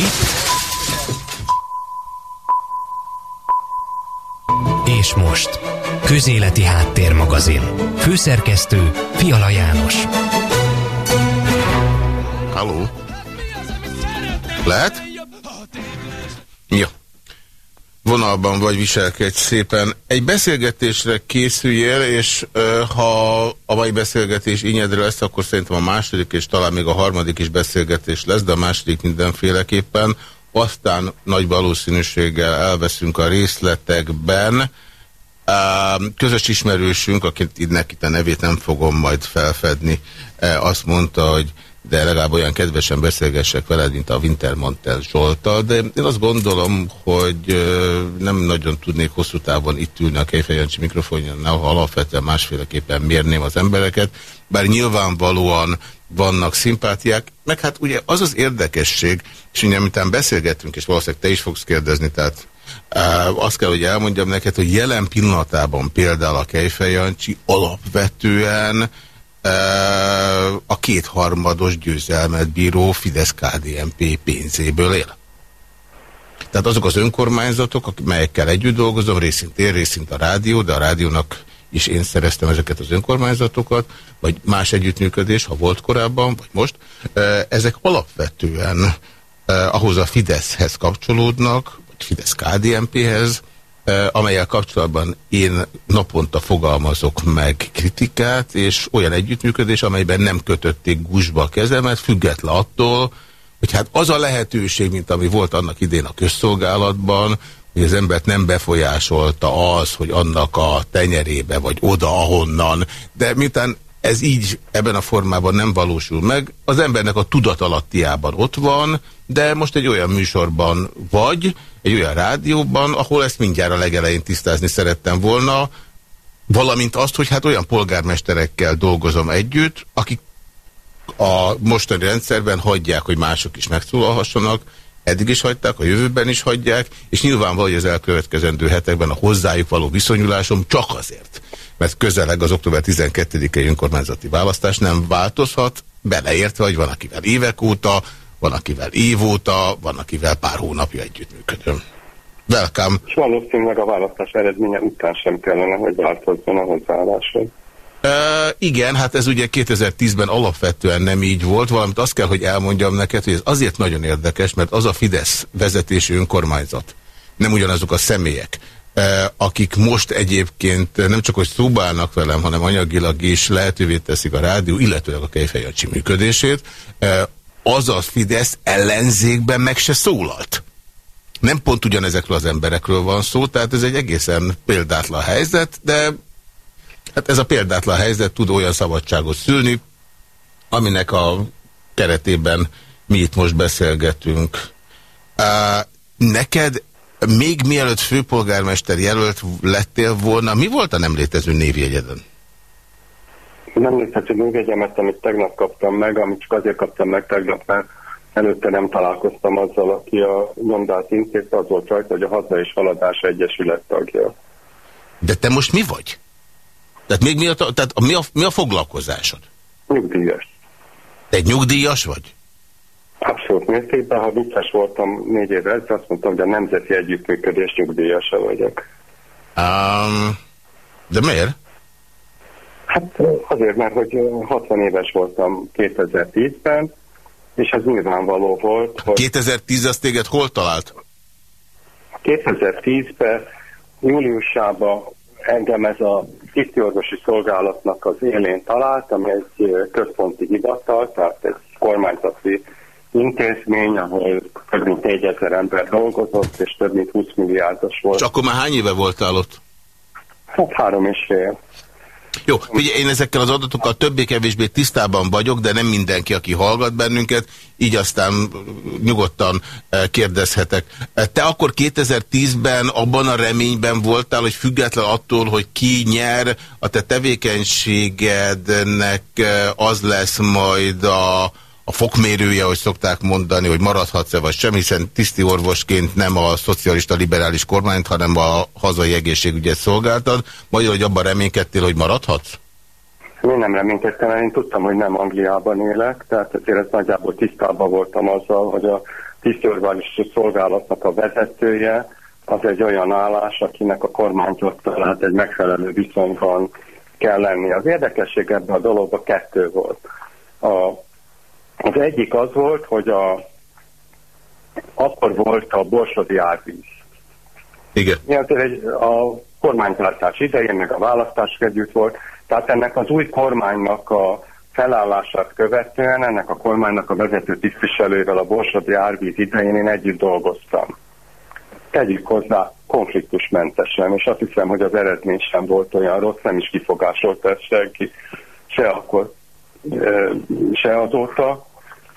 Itt. És most. Közéleti Háttérmagazin. Főszerkesztő Fiala János. Halló? Lehet? Ja. Vonalban vagy viselkedj szépen. Egy beszélgetésre készüljél, és ö, ha a mai beszélgetés ínyedre lesz, akkor szerintem a második és talán még a harmadik is beszélgetés lesz, de a második mindenféleképpen. Aztán nagy valószínűséggel elveszünk a részletekben. Közös ismerősünk, akit itt a nevét nem fogom majd felfedni, azt mondta, hogy de legalább olyan kedvesen beszélgessek veled, mint a Wintermantel Zsoltal, de én azt gondolom, hogy nem nagyon tudnék hosszú távon itt ülni a Kejfej Jancsi mikrofonján, ha alapvetően másféleképpen mérném az embereket, bár nyilvánvalóan vannak szimpátiák, meg hát ugye az az érdekesség, és ugye amitán beszélgettünk, és valószínűleg te is fogsz kérdezni, tehát azt kell, hogy elmondjam neked, hogy jelen pillanatában például a Kejfej Jancsi alapvetően a kétharmados győzelmet bíró Fidesz-KDNP pénzéből él. Tehát azok az önkormányzatok, melyekkel együtt dolgozom, részint én, részint a rádió, de a rádiónak is én szereztem ezeket az önkormányzatokat, vagy más együttműködés, ha volt korábban, vagy most, ezek alapvetően ahhoz a Fideszhez kapcsolódnak, vagy Fidesz-KDNP-hez, amelyel kapcsolatban én naponta fogalmazok meg kritikát, és olyan együttműködés, amelyben nem kötötték gusba a kezemet, független attól, hogy hát az a lehetőség, mint ami volt annak idén a közszolgálatban, hogy az embert nem befolyásolta az, hogy annak a tenyerébe, vagy oda, ahonnan, de miután ez így ebben a formában nem valósul meg, az embernek a tudatalattiában ott van, de most egy olyan műsorban vagy, egy olyan rádióban, ahol ezt mindjárt a legelején tisztázni szerettem volna, valamint azt, hogy hát olyan polgármesterekkel dolgozom együtt, akik a mostani rendszerben hagyják, hogy mások is megszólalhassanak, eddig is hagyták, a jövőben is hagyják, és nyilvánvaló, hogy az elkövetkezendő hetekben a hozzájuk való viszonyulásom csak azért, mert közeleg az október 12-i önkormányzati választás nem változhat, beleértve, hogy van akivel évek óta, van akivel év óta, van akivel pár hónapja együttműködöm. Welcome. És valószínűleg a választás eredménye után sem kellene, hogy változzon a hozzáállásod. Uh, igen, hát ez ugye 2010-ben alapvetően nem így volt, valamint azt kell, hogy elmondjam neked, hogy ez azért nagyon érdekes, mert az a Fidesz vezetési önkormányzat, nem ugyanazok a személyek, akik most egyébként nem csak, hogy szóbálnak velem, hanem anyagilag is lehetővé teszik a rádió, illetőleg a Kejfejancsi működését, az a Fidesz ellenzékben meg se szólalt. Nem pont ugyanezekről az emberekről van szó, tehát ez egy egészen példátlan helyzet, de hát ez a példátlan helyzet tud olyan szabadságot szülni, aminek a keretében mi itt most beszélgetünk. Neked még mielőtt főpolgármester jelölt lettél volna, mi volt a nem létező névjegyeden? Nem létező névjegyemet, amit tegnap kaptam meg, amit csak azért kaptam meg tegnap, mert előtte nem találkoztam azzal, aki a nyomdát intézte, az volt rajta, hogy a Haza és Haladás Egyesület tagja. De te most mi vagy? Tehát még mi a, tehát mi a, mi a foglalkozásod? Nyugdíjas. Te egy nyugdíjas vagy? Abszolút mértékben. Ha vicces voltam négy évvel, azt mondtam, hogy a Nemzeti Együttműködés nyugdíjasa vagyok. Um, de miért? Hát azért, mert hogy 60 éves voltam 2010-ben, és ez nyilvánvaló volt. Hogy 2010 az téged hol talált? 2010-ben júliusában engem ez a tisztiorvosi szolgálatnak az élén talált, ami egy központi hivatal, tehát egy kormányzati intézmény, ahol több mint 4000 ember dolgozott, és több mint 20 milliárdos volt. És akkor már hány éve voltál ott? Hát három és fél. Jó, figyelj, én ezekkel az adatokkal többé-kevésbé tisztában vagyok, de nem mindenki, aki hallgat bennünket, így aztán nyugodtan eh, kérdezhetek. Eh, te akkor 2010-ben abban a reményben voltál, hogy független attól, hogy ki nyer, a te tevékenységednek eh, az lesz majd a a fokmérője, hogy szokták mondani, hogy maradhatsz-e vagy sem, hiszen tiszti orvosként nem a szocialista liberális kormányt, hanem a hazai egészségügyet szolgáltad, majd hogy abban reménykedtél, hogy maradhatsz? Én nem reménykedtem, én tudtam, hogy nem Angliában élek, tehát azért ez nagyjából tisztában voltam azzal, hogy a tisztőrvális szolgálatnak a vezetője, az egy olyan állás, akinek a kormányzattal hát egy megfelelő viszonyban kell lenni. Az érdekesség ebben a dologban kettő volt. A, az egyik az volt, hogy a, akkor volt a borsodi árvíz. Igen. egy, a kormánytartás idején, meg a választás együtt volt, tehát ennek az új kormánynak a felállását követően ennek a kormánynak a vezető tisztviselővel a Borsodi árvíz idején én együtt dolgoztam. Tegyük hozzá konfliktusmentesen, és azt hiszem, hogy az eredmény sem volt olyan rossz, nem is kifogásolt ezt senki, se akkor, se azóta.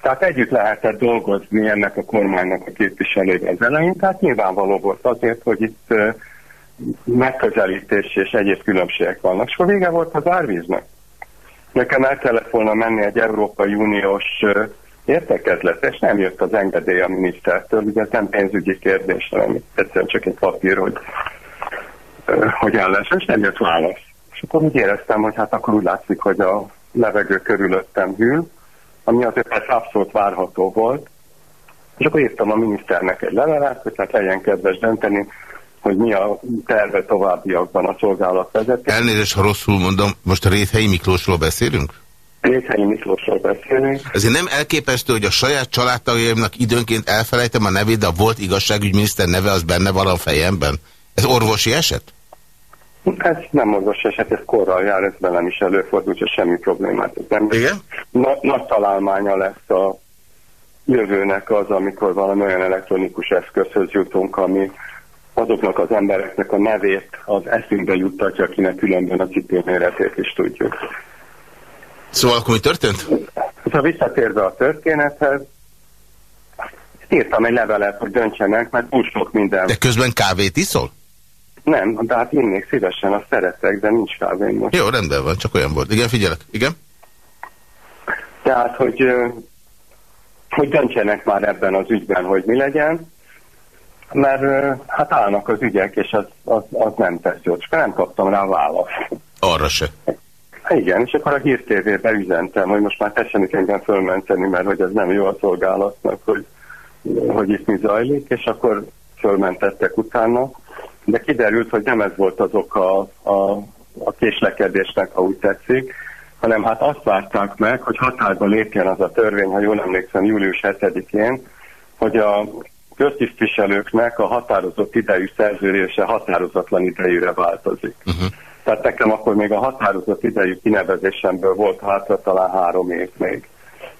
Tehát együtt lehetett dolgozni ennek a kormánynak a képviselővel az elején, tehát nyilvánvaló volt azért, hogy itt megközelítés és egyéb különbségek vannak. És akkor vége volt az árvíznek. Nekem el kellett volna menni egy Európai Uniós értekezlet, és nem jött az engedély a minisztertől, ugye ez nem pénzügyi kérdés, hanem egyszerűen csak egy papír, hogy, hogy állás, és nem jött válasz. És akkor úgy éreztem, hogy hát akkor úgy látszik, hogy a levegő körülöttem hűl, ami azért ez abszolút várható volt. És akkor írtam a miniszternek egy levelet, hogy hát legyen kedves dönteni, hogy mi a terve továbbiakban a szolgálat vezető. Elnézést, ha rosszul mondom, most a Réthelyi Miklósról beszélünk? Réthelyi Miklósról beszélünk. Azért nem elképesztő, hogy a saját családtagjaimnak időnként elfelejtem a nevét, de a volt igazságügyminiszter neve az benne van a fejemben. Ez orvosi eset? Ez nem orvosi eset, ez korral jár, ez velem is előfordul, hogy semmi problémát. Ez nem Igen? Na, nagy találmánya lesz a jövőnek az, amikor valami olyan elektronikus eszközhöz jutunk, ami azoknak az embereknek a nevét az eszünkbe juttatja, akinek különben a cipőméretét is tudjuk. Szóval akkor mi történt? Ha visszatérve a történethez, írtam egy levelet, hogy döntsenek, mert túl sok minden. De közben kávét iszol? Nem, de hát innék szívesen, azt szeretek, de nincs kávém most. Jó, rendben van, csak olyan volt. Igen, figyelek. Igen? Tehát, hogy, hogy döntsenek már ebben az ügyben, hogy mi legyen mert hát állnak az ügyek, és az, az, az nem tesz jót. Csak nem kaptam rá választ. Arra se. Igen, és akkor a Hír TV-be üzentem, hogy most már tessenek engem fölmenteni, mert hogy ez nem jó a szolgálatnak, hogy, hogy itt mi zajlik, és akkor fölmentettek utána. De kiderült, hogy nem ez volt az oka a, a, késlekedésnek, ha úgy tetszik, hanem hát azt várták meg, hogy határba lépjen az a törvény, ha jól emlékszem, július 7-én, hogy a köztisztviselőknek a határozott idejű szerződése határozatlan idejűre változik. Uh-huh. Tehát nekem akkor még a határozott idejű kinevezésemből volt hátra talán három év még.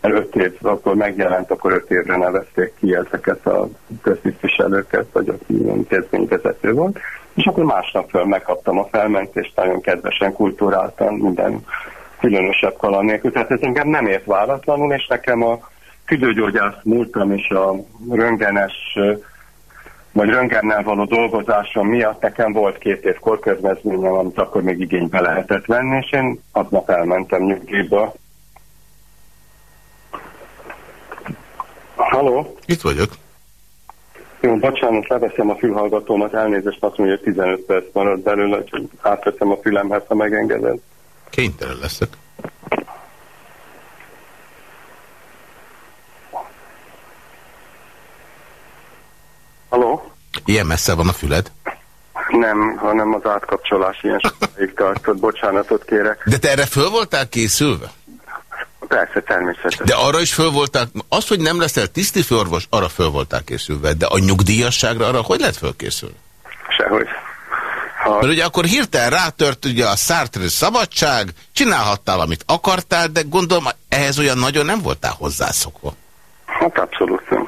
Mert öt év, akkor megjelent, akkor öt évre nevezték ki ezeket a köztisztviselőket, vagy aki intézményvezető volt. És akkor másnap föl megkaptam a felmentést, nagyon kedvesen, kultúráltan, minden különösebb kaland nélkül. Tehát ez engem nem ért váratlanul, és nekem a tüdőgyógyász múltam, és a röngenes vagy röngennel való dolgozásom miatt nekem volt két év korközmezményem, amit akkor még igénybe lehetett venni, és én aznap elmentem nyugdíjba. Halló? Itt vagyok. Jó, bocsánat, leveszem a fülhallgatómat, elnézést azt mondja, hogy 15 perc marad belőle, hogy átveszem a fülemhez, ha megengeded. Kénytelen leszek. Halló? Ilyen messze van a füled? Nem, hanem az átkapcsolás ilyen sokáig tartott, bocsánatot kérek. De te erre föl voltál készülve? Persze, természetesen. De arra is föl voltál, az, hogy nem leszel tisztifőorvos, arra föl voltál készülve, de a nyugdíjasságra arra hogy lehet fölkészülni? Sehogy. Ha... Mert ugye akkor hirtelen rátört ugye a Sartre szabadság, csinálhattál, amit akartál, de gondolom ehhez olyan nagyon nem voltál hozzászokva. Hát abszolút nem.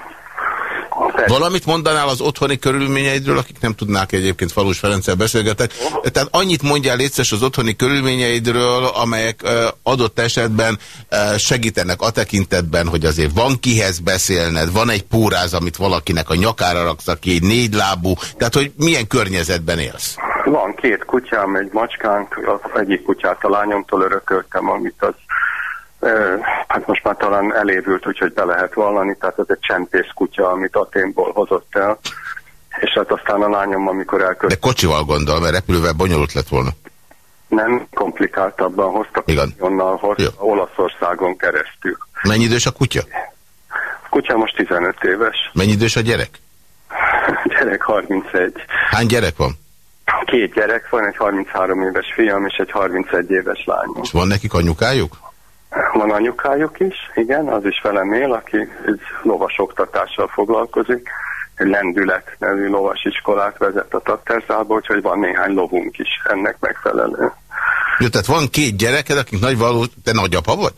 Persze. Valamit mondanál az otthoni körülményeidről, akik nem tudnák egyébként Falus Ferenccel beszélgetek. Tehát annyit mondjál létszes az otthoni körülményeidről, amelyek adott esetben segítenek a tekintetben, hogy azért van kihez beszélned, van egy póráz, amit valakinek a nyakára raksz, aki egy négy lábú, tehát hogy milyen környezetben élsz? Van két kutyám, egy macskánk, egyik kutyát a lányomtól örököltem, amit az hát most talán elévült, úgyhogy be lehet vallani, tehát ez egy csempész kutya, amit Aténból hozott el, és hát aztán a lányom, amikor elkölt... De kocsival gondol, mert repülővel bonyolult lett volna. Nem, komplikáltabban hoztak, Igen. onnan hozta, Olaszországon keresztül. Mennyi idős a kutya? Kutya most 15 éves. Mennyi idős a gyerek? gyerek 31. Hány gyerek van? Két gyerek van, egy 33 éves fiam és egy 31 éves lányom. És van nekik anyukájuk? Van anyukájuk is, igen, az is velem él, aki egy lovas oktatással foglalkozik. Egy lendület nevű lovasiskolát vezet a Tatterzába, úgyhogy van néhány lovunk is ennek megfelelő. Jó, tehát van két gyereked, akik nagy való... Te nagyapa vagy?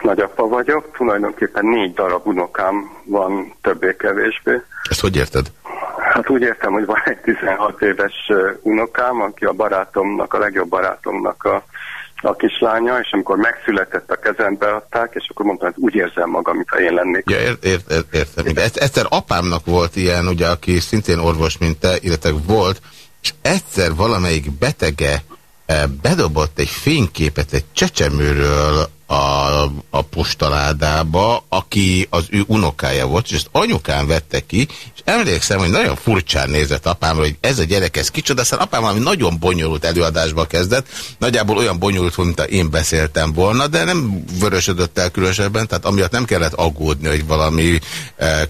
Nagyapa vagyok, tulajdonképpen négy darab unokám van többé-kevésbé. Ezt hogy érted? Hát úgy értem, hogy van egy 16 éves unokám, aki a barátomnak, a legjobb barátomnak a, a kislánya, és amikor megszületett a kezembe adták, és akkor mondtam, hogy úgy érzem magam, mintha én lennék. Ja, ért, ért, ért, értem. Ezt, egyszer apámnak volt ilyen, ugye, aki szintén orvos, mint te, illetve volt, és egyszer valamelyik betege bedobott egy fényképet egy csecsemőről a, a postaládába, aki az ő unokája volt, és ezt anyukán vette ki, és emlékszem, hogy nagyon furcsán nézett apámra, hogy ez a gyerek, ez kicsoda, aztán apám valami nagyon bonyolult előadásba kezdett, nagyjából olyan bonyolult, mint én beszéltem volna, de nem vörösödött el különösebben, tehát amiatt nem kellett aggódni, hogy valami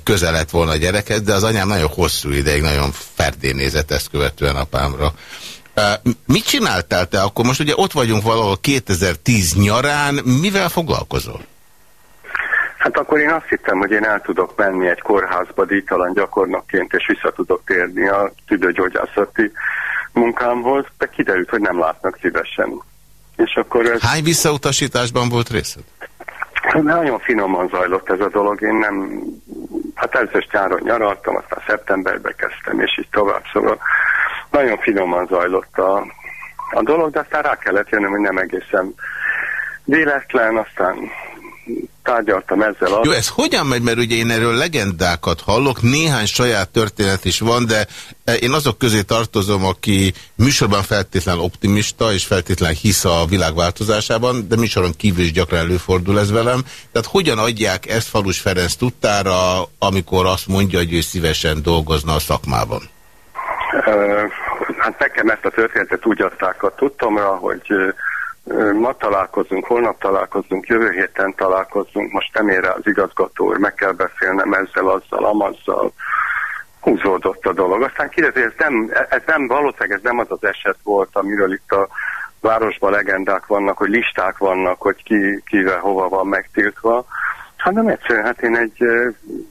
közel lett volna a gyereket, de az anyám nagyon hosszú ideig, nagyon ferdén nézett ezt követően apámra. Mit csináltál te akkor? Most ugye ott vagyunk valahol 2010 nyarán, mivel foglalkozol? Hát akkor én azt hittem, hogy én el tudok menni egy kórházba díjtalan gyakornokként, és vissza tudok térni a tüdőgyógyászati munkámhoz, de kiderült, hogy nem látnak szívesen. És akkor ez... Hány visszautasításban volt részed? Nagyon finoman zajlott ez a dolog, én nem... Hát először nyáron nyaraltam, aztán szeptemberbe kezdtem, és így tovább, szóval nagyon finoman zajlott a, a dolog, de aztán rá kellett jönnöm, hogy nem egészen véletlen, aztán tárgyaltam ezzel. A... Jó, ez hogyan megy, mert ugye én erről legendákat hallok, néhány saját történet is van, de én azok közé tartozom, aki műsorban feltétlen optimista, és feltétlen hisz a világváltozásában, de műsoron kívül is gyakran előfordul ez velem. Tehát hogyan adják ezt Falus Ferenc tudtára, amikor azt mondja, hogy ő szívesen dolgozna a szakmában? Hát nekem ezt a történetet úgy adták a tudtomra, hogy ma találkozunk, holnap találkozunk, jövő héten találkozunk, most nem ér az igazgató úr, meg kell beszélnem ezzel, azzal, amazzal. Húzódott a dolog. Aztán kiderült, ez nem, ez nem, valószínűleg ez nem az az eset volt, amiről itt a városban legendák vannak, hogy listák vannak, hogy ki, kivel hova van megtiltva, hanem egyszerűen hát én egy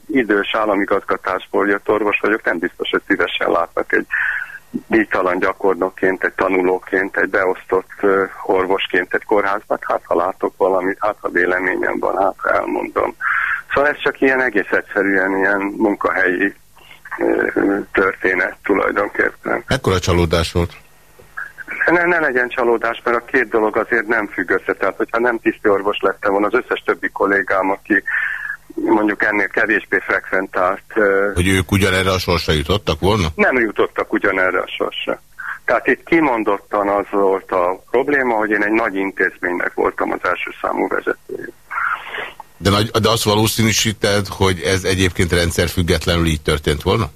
idős államigazgatásból jött orvos vagyok, nem biztos, hogy szívesen látnak egy díjtalan gyakornokként, egy tanulóként, egy beosztott uh, orvosként egy kórházban, hát ha látok valamit, hát ha véleményem van, hát ha elmondom. Szóval ez csak ilyen egész egyszerűen ilyen munkahelyi uh, történet tulajdonképpen. Ekkora csalódás volt? Ne, ne legyen csalódás, mert a két dolog azért nem függ össze. Tehát, hogyha nem tiszti orvos lettem volna, az összes többi kollégám, aki mondjuk ennél kevésbé frekventált. Hogy ők ugyanerre a sorsra jutottak volna? Nem jutottak ugyanerre a sorsra. Tehát itt kimondottan az volt a probléma, hogy én egy nagy intézménynek voltam az első számú vezetője. De, nagy, de azt valószínűsíted, hogy ez egyébként rendszerfüggetlenül így történt volna?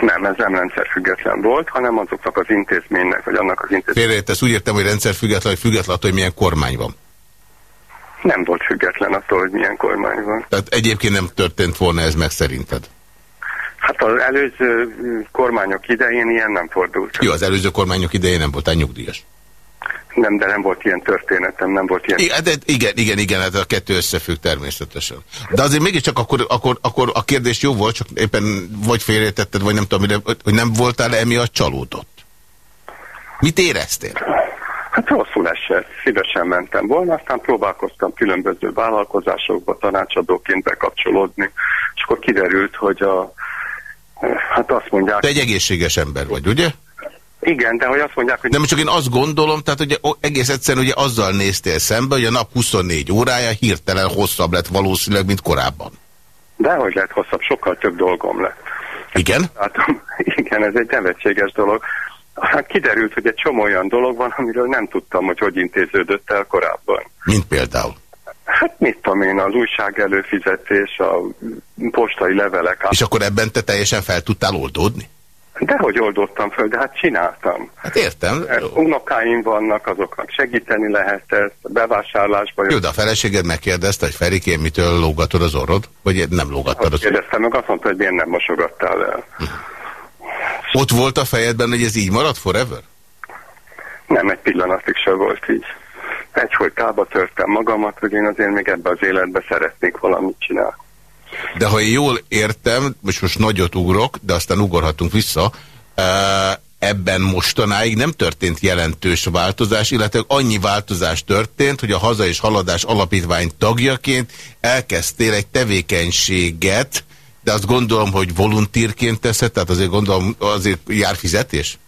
Nem, ez nem rendszerfüggetlen volt, hanem azoknak az intézménynek, vagy annak az intézménynek. ezt úgy értem, hogy rendszerfüggetlen, hogy független attól, hogy milyen kormány van. Nem volt független attól, hogy milyen kormány van. Tehát egyébként nem történt volna ez meg szerinted? Hát az előző kormányok idején ilyen nem fordult. Jó, az előző kormányok idején nem volt nyugdíjas. Nem, de nem volt ilyen történetem, nem volt ilyen... Igen, de igen, igen, igen, hát a kettő összefügg természetesen. De azért mégiscsak akkor, akkor, akkor a kérdés jó volt, csak éppen vagy félretetted, vagy nem tudom, hogy nem voltál -e emiatt csalódott? Mit éreztél? Hát rosszul esett, szívesen mentem volna, aztán próbálkoztam különböző vállalkozásokba tanácsadóként bekapcsolódni, és akkor kiderült, hogy a, hát azt mondják... Te egy egészséges ember vagy, ugye? Igen, de hogy azt mondják, hogy... Nem csak én azt gondolom, tehát ugye egész egyszerűen ugye azzal néztél szembe, hogy a nap 24 órája hirtelen hosszabb lett valószínűleg, mint korábban. Dehogy lett hosszabb, sokkal több dolgom lett. Igen? Hát, igen, ez egy nevetséges dolog. Hát kiderült, hogy egy csomó olyan dolog van, amiről nem tudtam, hogy hogy intéződött el korábban. Mint például? Hát mit tudom én, az újság előfizetés, a postai levelek. És akkor ebben te teljesen fel tudtál oldódni? Dehogy oldottam föl, de hát csináltam. Hát értem. Unokáim vannak, azoknak segíteni lehet ezt, a bevásárlásban. Jó, de a feleséged megkérdezte, hogy Ferikén mitől lógatod az orrod? Vagy nem lógattad az Kérdeztem meg, azt mondta, hogy miért nem mosogattál el. Ott volt a fejedben, hogy ez így marad forever? Nem, egy pillanatig se volt így. Egyfolytába törtem magamat, hogy én azért még ebbe az életbe szeretnék valamit csinálni. De ha én jól értem, most most nagyot ugrok, de aztán ugorhatunk vissza, ebben mostanáig nem történt jelentős változás, illetve annyi változás történt, hogy a Haza és Haladás Alapítvány tagjaként elkezdtél egy tevékenységet, de azt gondolom, hogy volontírként teszed, tehát azért gondolom, azért jár fizetés?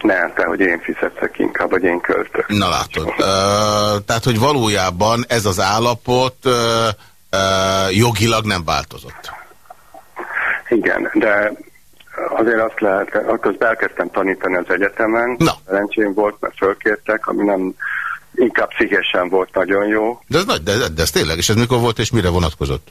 Nem, te, hogy én fizetek inkább, vagy én költök. Na látod. Uh, tehát, hogy valójában ez az állapot uh, uh, jogilag nem változott. Igen, de azért azt lehet, közben elkezdtem tanítani az egyetemen. Na. Szerencsém volt, mert fölkértek, ami nem inkább pszichésen volt nagyon jó. De ez, nagy, de, de ez tényleg, és ez mikor volt, és mire vonatkozott?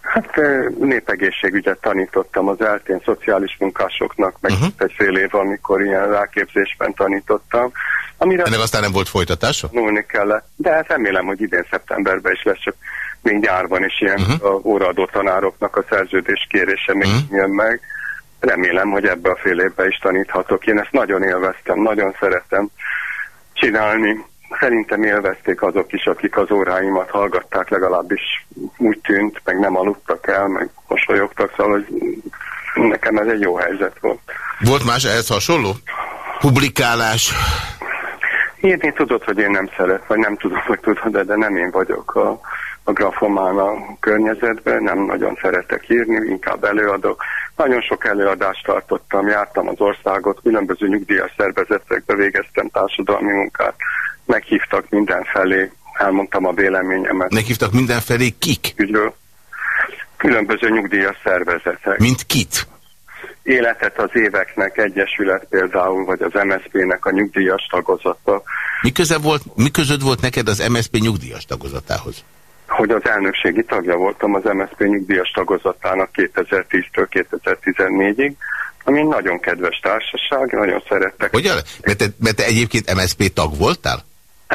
Hát népegészségügyet tanítottam az eltén szociális munkásoknak, meg uh -huh. egy fél év, amikor ilyen ráképzésben tanítottam. Amire Ennek aztán nem volt folytatása? Nulni kellett, de remélem, hogy idén szeptemberben is lesz, csak még nyárban is ilyen uh -huh. óraadó tanároknak a szerződés kérése még uh -huh. jön meg. Remélem, hogy ebbe a fél évben is taníthatok. Én ezt nagyon élveztem, nagyon szeretem csinálni szerintem élvezték azok is, akik az óráimat hallgatták, legalábbis úgy tűnt, meg nem aludtak el, meg mosolyogtak, szóval hogy nekem ez egy jó helyzet volt. Volt más ehhez hasonló? Publikálás? Írni tudod, hogy én nem szeret, vagy nem tudom, hogy tudod, de, de nem én vagyok a, a grafomán a környezetben, nem nagyon szeretek írni, inkább előadok. Nagyon sok előadást tartottam, jártam az országot, különböző nyugdíjas szervezetekbe végeztem társadalmi munkát meghívtak mindenfelé, elmondtam a véleményemet. Meghívtak mindenfelé kik? Ügyről. Különböző nyugdíjas szervezetek. Mint kit? Életet az éveknek egyesület például, vagy az MSZP-nek a nyugdíjas tagozata. Mi, köze volt, mi között volt neked az MSZP nyugdíjas tagozatához? Hogy az elnökségi tagja voltam az MSZP nyugdíjas tagozatának 2010-től 2014-ig, ami nagyon kedves társaság, nagyon szerettek. Hogyan? Mert te, mert te egyébként MSZP tag voltál?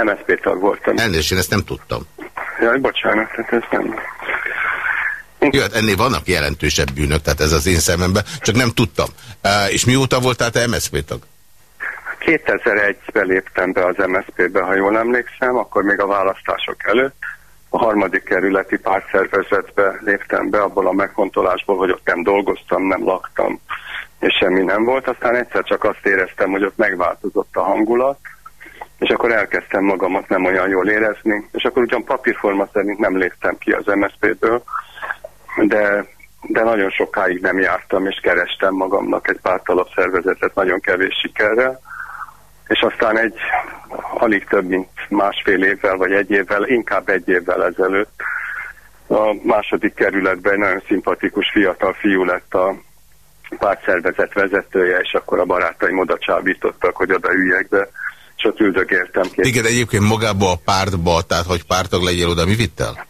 MSZP tag voltam. Elnézést, én ezt nem tudtam. Jaj, bocsánat, tehát ez nem... Jó, hát ennél vannak jelentősebb bűnök, tehát ez az én szememben, csak nem tudtam. És mióta voltál te MSZP tag? 2001-ben léptem be az MSZP-be, ha jól emlékszem, akkor még a választások előtt. A harmadik kerületi pártszervezetbe léptem be abból a megfontolásból, hogy ott nem dolgoztam, nem laktam, és semmi nem volt. Aztán egyszer csak azt éreztem, hogy ott megváltozott a hangulat, és akkor elkezdtem magamat nem olyan jól érezni, és akkor ugyan papírforma szerint nem léptem ki az MSZP-ből, de, de nagyon sokáig nem jártam, és kerestem magamnak egy pártalap szervezetet nagyon kevés sikerrel, és aztán egy alig több, mint másfél évvel, vagy egy évvel, inkább egy évvel ezelőtt a második kerületben egy nagyon szimpatikus fiatal fiú lett a pártszervezet vezetője, és akkor a barátaim oda csábítottak, hogy oda üljek be ott üldögéltem. Igen, egyébként magába a pártba, tehát hogy pártag legyél oda, mi vittel?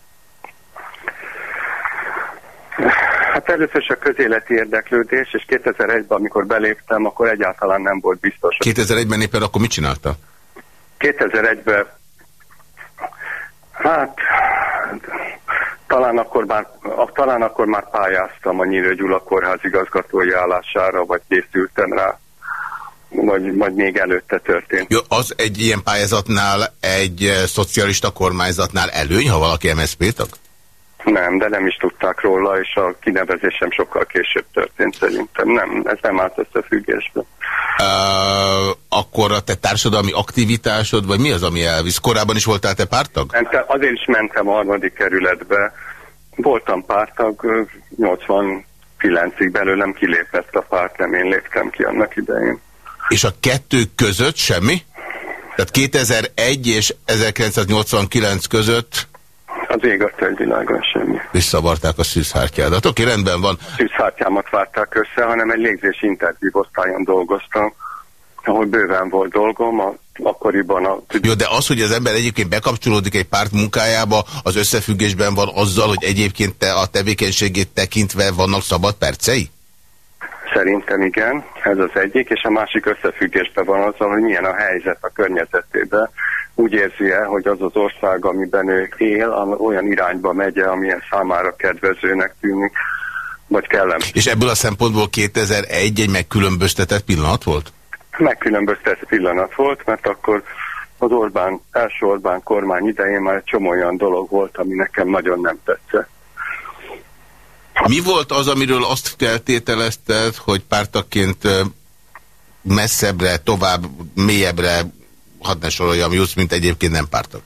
Hát először is a közéleti érdeklődés, és 2001-ben, amikor beléptem, akkor egyáltalán nem volt biztos. 2001-ben éppen akkor mit csinálta? 2001-ben, hát talán akkor, már, talán akkor már pályáztam a Nyírő Gyula kórház igazgatói állására, vagy készültem rá vagy, vagy még előtte történt. Jó, az egy ilyen pályázatnál, egy eh, szocialista kormányzatnál előny, ha valaki MSZP tag? Nem, de nem is tudták róla, és a kinevezésem sokkal később történt szerintem. Nem, ez nem állt összefüggésbe. Uh, akkor a te társadalmi aktivitásod, vagy mi az, ami elvisz? Korábban is voltál te pártag? Mente, azért is mentem a harmadik kerületbe. Voltam pártag, 89-ig belőlem kilépett a párt, nem én léptem ki annak idején. És a kettő között semmi? Tehát 2001 és 1989 között az ég a világon semmi. Visszavarták a szűzhártyádat. Oké, rendben van. A szűzhártyámat várták össze, hanem egy légzés interjú osztályon dolgoztam, ahol bőven volt dolgom, a, akkoriban a... Jó, de az, hogy az ember egyébként bekapcsolódik egy párt munkájába, az összefüggésben van azzal, hogy egyébként te a tevékenységét tekintve vannak szabad percei? Szerintem igen, ez az egyik, és a másik összefüggésben van azzal, hogy milyen a helyzet a környezetében. Úgy érzi -e, hogy az az ország, amiben ő él, olyan irányba megy -e, amilyen számára kedvezőnek tűnik, vagy kellemes. És ebből a szempontból 2001 egy megkülönböztetett pillanat volt? Megkülönböztetett pillanat volt, mert akkor az Orbán, első Orbán kormány idején már egy csomó olyan dolog volt, ami nekem nagyon nem tetszett. Mi volt az, amiről azt feltételezted, hogy pártaként messzebbre, tovább, mélyebbre, hadd ne soroljam, jussz, mint egyébként nem pártak?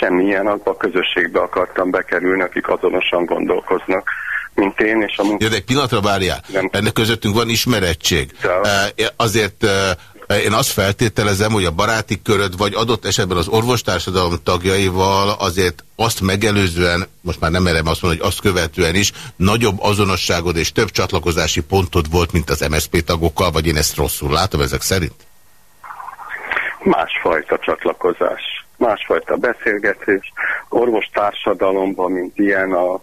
Semmilyen, abba a közösségbe akartam bekerülni, akik azonosan gondolkoznak, mint én, és a munka... Ja, de egy pillanatra várjál. Nem. Ennek közöttünk van ismerettség. De... Azért én azt feltételezem, hogy a baráti köröd, vagy adott esetben az orvostársadalom tagjaival azért azt megelőzően, most már nem merem azt mondani, hogy azt követően is, nagyobb azonosságod és több csatlakozási pontod volt, mint az MSZP tagokkal, vagy én ezt rosszul látom ezek szerint? Másfajta csatlakozás, másfajta beszélgetés. Orvostársadalomban, mint ilyen a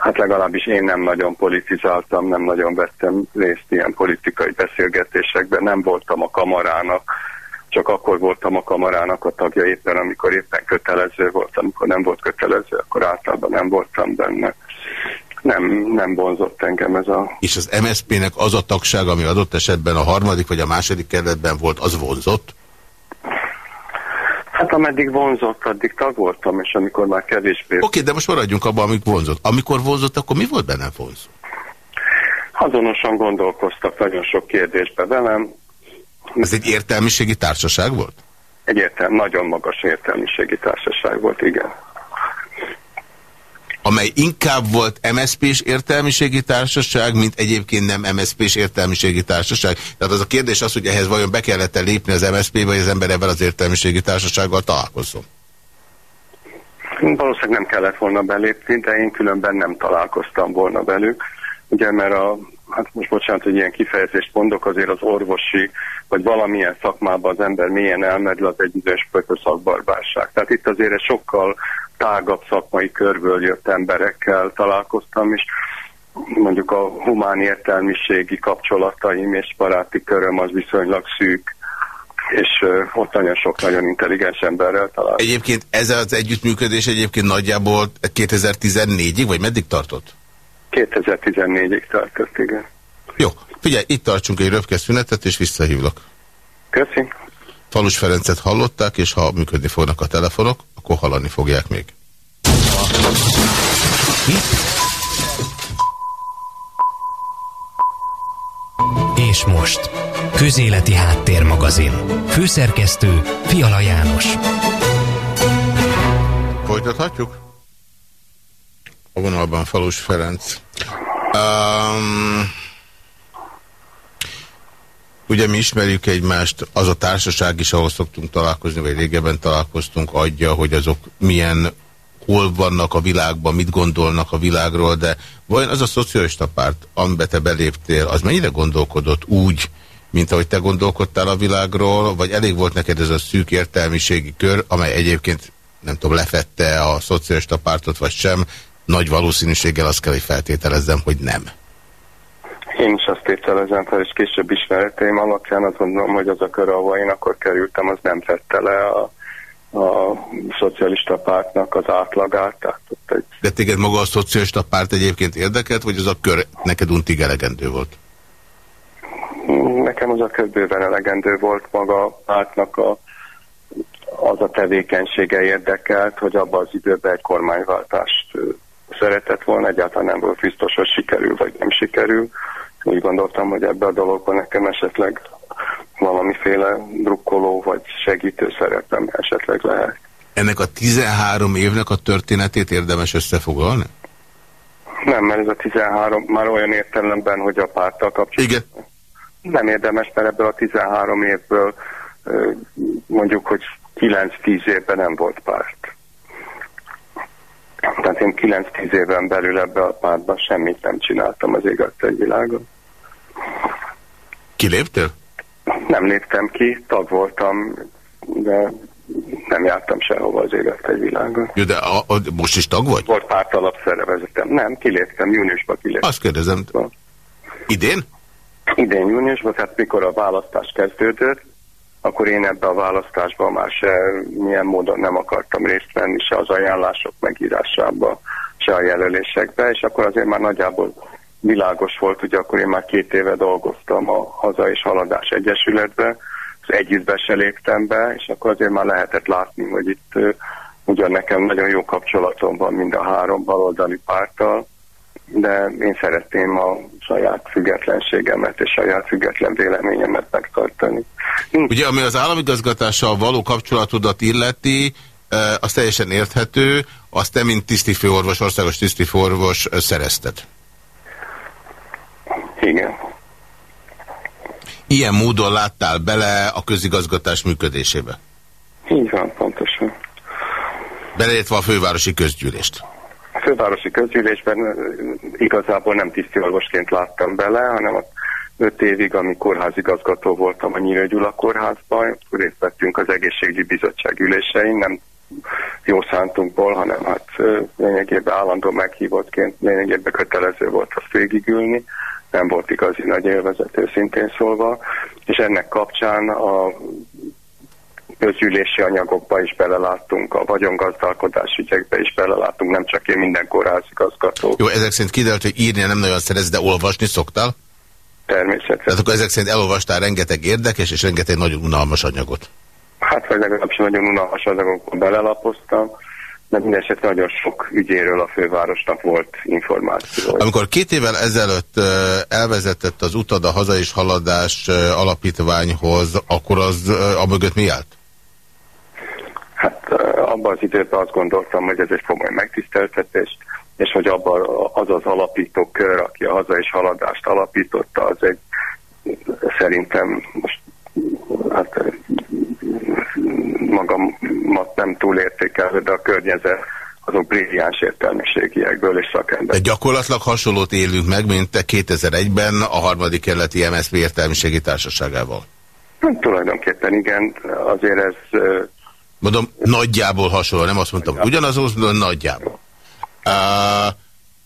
hát legalábbis én nem nagyon politizáltam, nem nagyon vettem részt ilyen politikai beszélgetésekben, nem voltam a kamarának, csak akkor voltam a kamarának a tagja éppen, amikor éppen kötelező volt, amikor nem volt kötelező, akkor általában nem voltam benne. Nem, nem vonzott engem ez a... És az MSZP-nek az a tagság, ami adott esetben a harmadik vagy a második kerületben volt, az vonzott? Hát ameddig vonzott, addig tag voltam, és amikor már kevésbé... Oké, okay, de most maradjunk abban, amik vonzott. Amikor vonzott, akkor mi volt benne vonzó? Azonosan gondolkoztak nagyon sok kérdésbe velem. Ez egy értelmiségi társaság volt? Egy értel nagyon magas értelmiségi társaság volt, igen amely inkább volt MSZP-s értelmiségi társaság, mint egyébként nem MSZP-s értelmiségi társaság. Tehát az a kérdés az, hogy ehhez vajon be kellett -e lépni az MSZP, vagy az ember ebben az értelmiségi társasággal találkozzon? Valószínűleg nem kellett volna belépni, de én különben nem találkoztam volna velük. Ugye, mert a, hát most bocsánat, hogy ilyen kifejezést mondok, azért az orvosi, vagy valamilyen szakmában az ember milyen elmerül, az egy bizonyos szakbarbárság. Tehát itt azért sokkal tágabb szakmai körből jött emberekkel találkoztam, és mondjuk a humán értelmiségi kapcsolataim és baráti köröm az viszonylag szűk, és ott nagyon sok nagyon intelligens emberrel találkoztam. Egyébként ez az együttműködés egyébként nagyjából 2014-ig, vagy meddig tartott? 2014-ig tartott, igen. Jó, figyelj, itt tartsunk egy röpke szünetet, és visszahívlak. Köszönöm. Falus Ferencet hallották, és ha működni fognak a telefonok, akkor hallani fogják még. És most, Közéleti Háttérmagazin. Főszerkesztő Fiala János. Folytathatjuk? A vonalban Falus Ferenc. Um, Ugye mi ismerjük egymást, az a társaság is, ahol szoktunk találkozni, vagy régebben találkoztunk, adja, hogy azok milyen, hol vannak a világban, mit gondolnak a világról, de vajon az a szocialista párt, amiben te beléptél, az mennyire gondolkodott úgy, mint ahogy te gondolkodtál a világról, vagy elég volt neked ez a szűk értelmiségi kör, amely egyébként, nem tudom, lefette a szocialista pártot, vagy sem, nagy valószínűséggel azt kell, hogy feltételezzem, hogy nem. Én is azt tételezem fel, és később ismereteim alapján azt gondolom, hogy az a kör, ahol én akkor kerültem, az nem fette le a, a szocialista pártnak az átlagát. Tehát ott egy... De téged maga a szocialista párt egyébként érdekelt, vagy az a kör neked untig elegendő volt? Nekem az a kör bőven elegendő volt maga a pártnak a, az a tevékenysége érdekelt, hogy abban az időben egy kormányváltást szeretett volna, egyáltalán nem volt biztos, hogy sikerül vagy nem sikerül úgy gondoltam, hogy ebbe a dologban nekem esetleg valamiféle drukkoló vagy segítő szerepem esetleg lehet. Ennek a 13 évnek a történetét érdemes összefoglalni? Nem, mert ez a 13 már olyan értelemben, hogy a párttal kapcsolatban. Igen. Nem érdemes, mert ebből a 13 évből mondjuk, hogy 9-10 évben nem volt párt. Tehát én 9-10 éven belül ebbe a pártban semmit nem csináltam az világon. Kiléptél? Nem léptem ki, tag voltam, de nem jártam sehova az világon. Jó, de a, a, most is tag vagy? Volt párt alapszervezetem. Nem, kiléptem, júniusban kiléptem. Azt kérdezem. Idén? Idén júniusban, tehát mikor a választás kezdődött, akkor én ebbe a választásban már se milyen módon nem akartam részt venni, se az ajánlások megírásába, se a jelölésekbe, és akkor azért már nagyjából világos volt, hogy akkor én már két éve dolgoztam a Haza és Haladás Egyesületbe, az együttbe se léptem be, és akkor azért már lehetett látni, hogy itt ugyan nekem nagyon jó kapcsolatom van mind a három baloldali párttal, de én szeretném a saját függetlenségemet és saját független véleményemet megtartani. Ugye, ami az államigazgatással való kapcsolatodat illeti, az teljesen érthető, azt te, mint tisztifőorvos, országos tisztifőorvos szerezted. Igen. Ilyen módon láttál bele a közigazgatás működésébe? Így van, pontosan. Beleértve a fővárosi közgyűlést? Fővárosi közgyűlésben igazából nem tisztiorvosként láttam bele, hanem a öt évig, ami kórházigazgató voltam a Nyírő Gyula kórházban, részt vettünk az egészségügyi bizottság ülésein, nem jó szántunkból, hanem hát lényegében állandó meghívottként lényegében kötelező volt azt végigülni, nem volt igazi nagy élvezet, őszintén szólva, és ennek kapcsán a közgyűlési anyagokba is beleláttunk, a vagyongazdálkodás ügyekbe is beleláttunk, nem csak én, minden kórházigazgató. Jó, ezek szerint kiderült, hogy írni nem nagyon szerez, de olvasni szoktál? Természetesen. Tehát akkor ezek szerint elolvastál rengeteg érdekes és rengeteg nagyon unalmas anyagot? Hát, vagy legalábbis nagyon unalmas anyagokba belelapoztam, de minden esetre nagyon sok ügyéről a fővárosnak volt információ. Amikor két évvel ezelőtt elvezetett az utad a Haza és Haladás alapítványhoz, akkor az a mögött mi állt? Hát abban az időben azt gondoltam, hogy ez egy komoly megtiszteltetés, és hogy abban az az alapító kör, aki a haza és haladást alapította, az egy szerintem most hát magamat nem túl értékelve, de a környezet azok brilliáns értelmiségiekből és szakember. De gyakorlatilag hasonlót élünk meg, mint te 2001-ben a harmadik kerületi MSZP értelmiségi társaságával. Hát, tulajdonképpen igen, azért ez Mondom, nagyjából hasonló, nem azt mondtam, ugyanaz, mondom, nagyjából. Uh,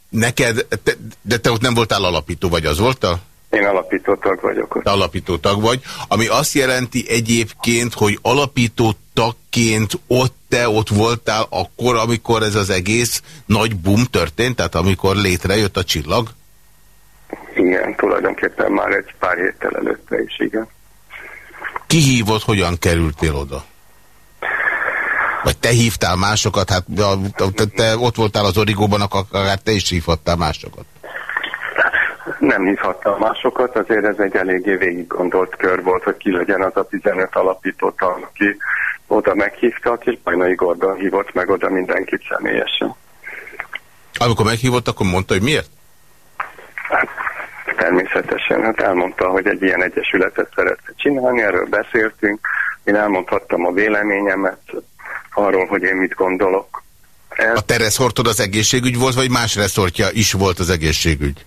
neked, te, de te ott nem voltál alapító, vagy az voltál? Én alapító tag vagyok ott. Te alapító tag vagy, ami azt jelenti egyébként, hogy alapító tagként ott te ott voltál akkor, amikor ez az egész nagy boom történt, tehát amikor létrejött a csillag? Igen, tulajdonképpen már egy pár héttel előtte is, igen. Ki hívott, hogyan kerültél oda? Vagy te hívtál másokat, hát te, te ott voltál az origóban, akár te is hívhattál másokat. Nem hívhattam másokat, azért ez egy eléggé végig gondolt kör volt, hogy ki legyen az a 15 alapított, aki oda meghívtak, és Bajnai Gordon hívott meg oda mindenkit személyesen. Amikor meghívott, akkor mondta, hogy miért? Hát, természetesen, hát elmondta, hogy egy ilyen egyesületet szeretne csinálni, erről beszéltünk, én elmondhattam a véleményemet, arról, hogy én mit gondolok. Ez... A te reszortod az egészségügy volt, vagy más reszortja is volt az egészségügy?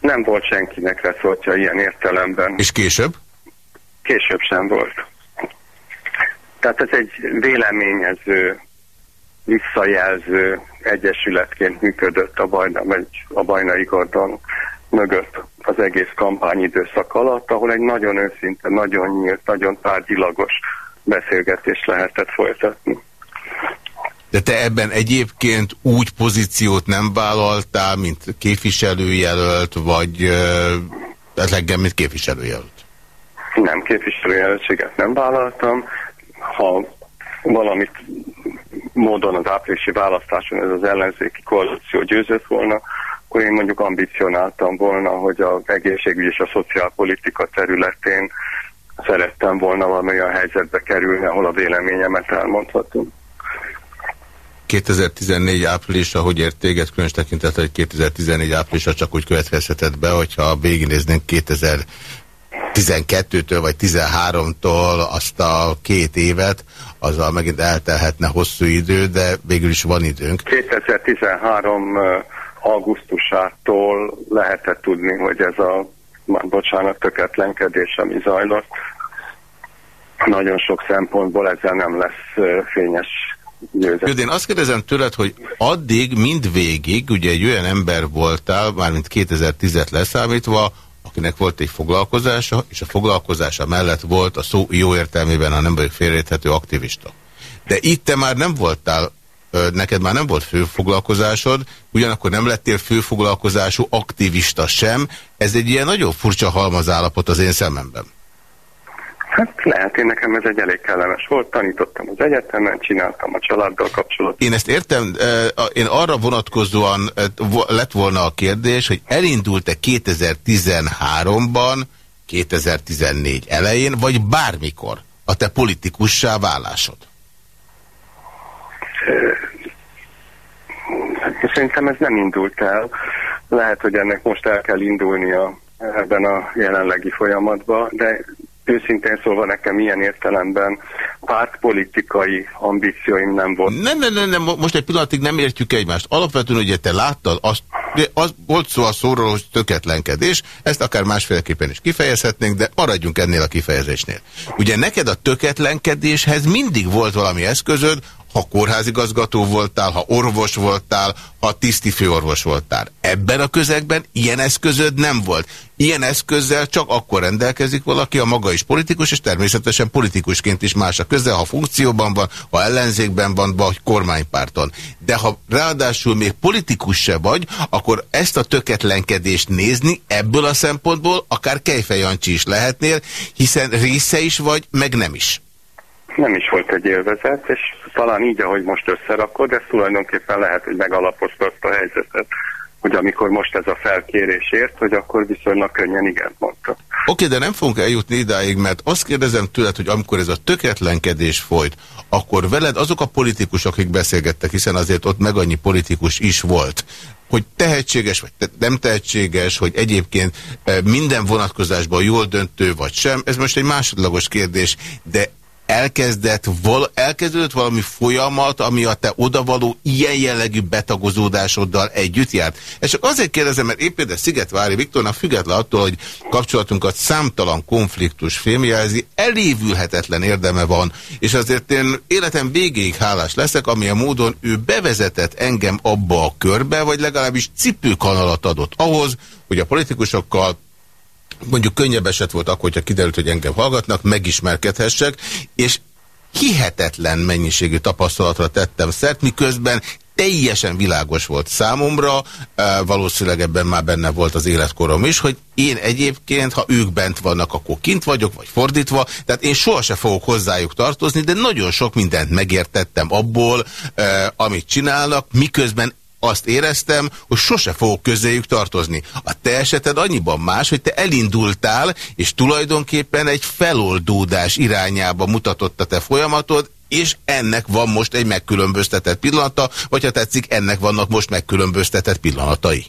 Nem volt senkinek reszortja ilyen értelemben. És később? Később sem volt. Tehát ez egy véleményező, visszajelző egyesületként működött a, bajna, vagy a Bajnai Gordon mögött az egész kampányidőszak alatt, ahol egy nagyon őszinte, nagyon nyílt, nagyon tárgyilagos beszélgetést lehetett folytatni. De te ebben egyébként úgy pozíciót nem vállaltál, mint képviselőjelölt, vagy esetleg mint képviselőjelölt? Nem, képviselőjelöltséget nem vállaltam. Ha valamit módon az áprilisi választáson ez az ellenzéki koalíció győzött volna, akkor én mondjuk ambicionáltam volna, hogy az egészségügy és a szociálpolitika területén szerettem volna valamilyen helyzetbe kerülni, ahol a véleményemet elmondhatom. 2014 áprilisra, hogy ért téged, különös tekintettel, hogy 2014 áprilisra csak úgy következhetett be, hogyha végignéznénk 2012-től vagy 13-tól azt a két évet, azzal megint eltelhetne hosszú idő, de végül is van időnk. 2013 augusztusától lehetett tudni, hogy ez a, bocsánat, töketlenkedés, ami zajlott, nagyon sok szempontból ezzel nem lesz fényes győzet. Én azt kérdezem tőled, hogy addig mind végig, ugye egy olyan ember voltál, mármint 2010-et leszámítva, aki valakinek volt egy foglalkozása, és a foglalkozása mellett volt a szó jó értelmében, a nem vagyok félrejthető aktivista. De itt te már nem voltál, neked már nem volt főfoglalkozásod, ugyanakkor nem lettél főfoglalkozású aktivista sem. Ez egy ilyen nagyon furcsa halmazállapot az én szememben. Hát lehet, én nekem ez egy elég kellemes volt, tanítottam az egyetemen, csináltam a családdal kapcsolatot. Én ezt értem, én arra vonatkozóan lett volna a kérdés, hogy elindult-e 2013-ban, 2014 elején, vagy bármikor a te politikussá válásod? Szerintem ez nem indult el. Lehet, hogy ennek most el kell indulnia ebben a jelenlegi folyamatban, de őszintén szólva nekem ilyen értelemben pártpolitikai ambícióim nem volt. Nem, nem, nem, nem, most egy pillanatig nem értjük egymást. Alapvetően ugye te láttad, azt, az volt szó a szóról, hogy töketlenkedés, ezt akár másféleképpen is kifejezhetnénk, de maradjunk ennél a kifejezésnél. Ugye neked a töketlenkedéshez mindig volt valami eszközöd, ha kórházigazgató voltál, ha orvos voltál, ha tiszti főorvos voltál. Ebben a közegben ilyen eszközöd nem volt. Ilyen eszközzel csak akkor rendelkezik valaki, a maga is politikus, és természetesen politikusként is más a közel, ha funkcióban van, ha ellenzékben van, vagy kormánypárton. De ha ráadásul még politikus se vagy, akkor ezt a töketlenkedést nézni ebből a szempontból akár Kejfejancsi is lehetnél, hiszen része is vagy, meg nem is nem is volt egy élvezet, és talán így, ahogy most összerakod, ez tulajdonképpen lehet, hogy megalapozta azt a helyzetet, hogy amikor most ez a felkérés ért, hogy akkor viszonylag könnyen igen mondta. Oké, de nem fogunk eljutni idáig, mert azt kérdezem tőled, hogy amikor ez a tökéletlenkedés folyt, akkor veled azok a politikusok, akik beszélgettek, hiszen azért ott meg annyi politikus is volt, hogy tehetséges vagy nem tehetséges, hogy egyébként eh, minden vonatkozásban jól döntő vagy sem, ez most egy másodlagos kérdés, de elkezdett, val, elkezdődött valami folyamat, ami a te odavaló ilyen jellegű betagozódásoddal együtt járt. És csak azért kérdezem, mert épp például Szigetvári Viktornak független attól, hogy kapcsolatunkat számtalan konfliktus fémjelzi, elévülhetetlen érdeme van, és azért én életem végéig hálás leszek, amilyen módon ő bevezetett engem abba a körbe, vagy legalábbis cipőkanalat adott ahhoz, hogy a politikusokkal mondjuk könnyebb eset volt akkor, hogyha kiderült, hogy engem hallgatnak, megismerkedhessek, és hihetetlen mennyiségű tapasztalatra tettem szert, miközben teljesen világos volt számomra, valószínűleg ebben már benne volt az életkorom is, hogy én egyébként, ha ők bent vannak, akkor kint vagyok, vagy fordítva, tehát én sohasem fogok hozzájuk tartozni, de nagyon sok mindent megértettem abból, amit csinálnak, miközben azt éreztem, hogy sose fogok közéjük tartozni. A te eseted annyiban más, hogy te elindultál, és tulajdonképpen egy feloldódás irányába mutatott a te folyamatod, és ennek van most egy megkülönböztetett pillanata, vagy ha tetszik, ennek vannak most megkülönböztetett pillanatai.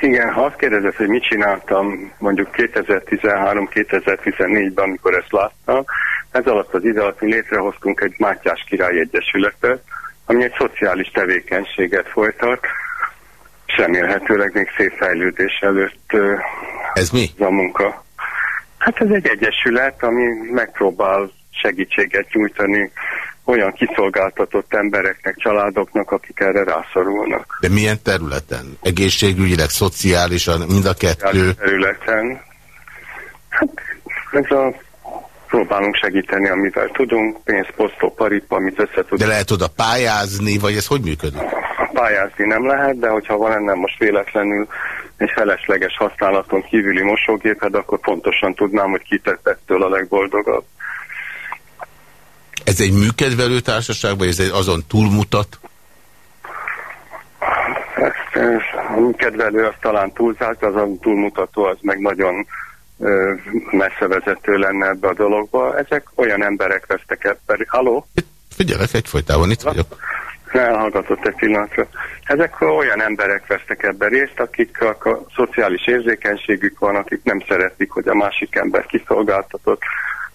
Igen, ha azt kérdezed, hogy mit csináltam mondjuk 2013-2014-ben, amikor ezt láttam, ez alatt az idő alatt mi létrehoztunk egy Mátyás Király Egyesületet, ami egy szociális tevékenységet folytat, és remélhetőleg még szép fejlődés előtt ez mi? a munka. Hát ez egy egyesület, ami megpróbál segítséget nyújtani olyan kiszolgáltatott embereknek, családoknak, akik erre rászorulnak. De milyen területen? Egészségügyileg, szociálisan, mind a kettő? területen. Hát ez a próbálunk segíteni, amivel tudunk, pénzposztó, paripa, amit össze tudunk. De lehet oda pályázni, vagy ez hogy működik? Pályázni nem lehet, de hogyha van ennek most véletlenül egy felesleges használaton kívüli mosógéped, akkor pontosan tudnám, hogy kitett ettől a legboldogabb. Ez egy műkedvelő társaság, vagy ez egy azon túlmutat? Ezt, a műkedvelő az talán túlzált, azon túlmutató az meg nagyon messze vezető lenne ebbe a dologba. Ezek olyan emberek vesztek ebben. Haló? Figyelek, egyfolytában itt vagyok. Elhallgatott egy pillanatra. Ezek olyan emberek vesztek ebben részt, akik a, a szociális érzékenységük van, akik nem szeretik, hogy a másik ember kiszolgáltatott,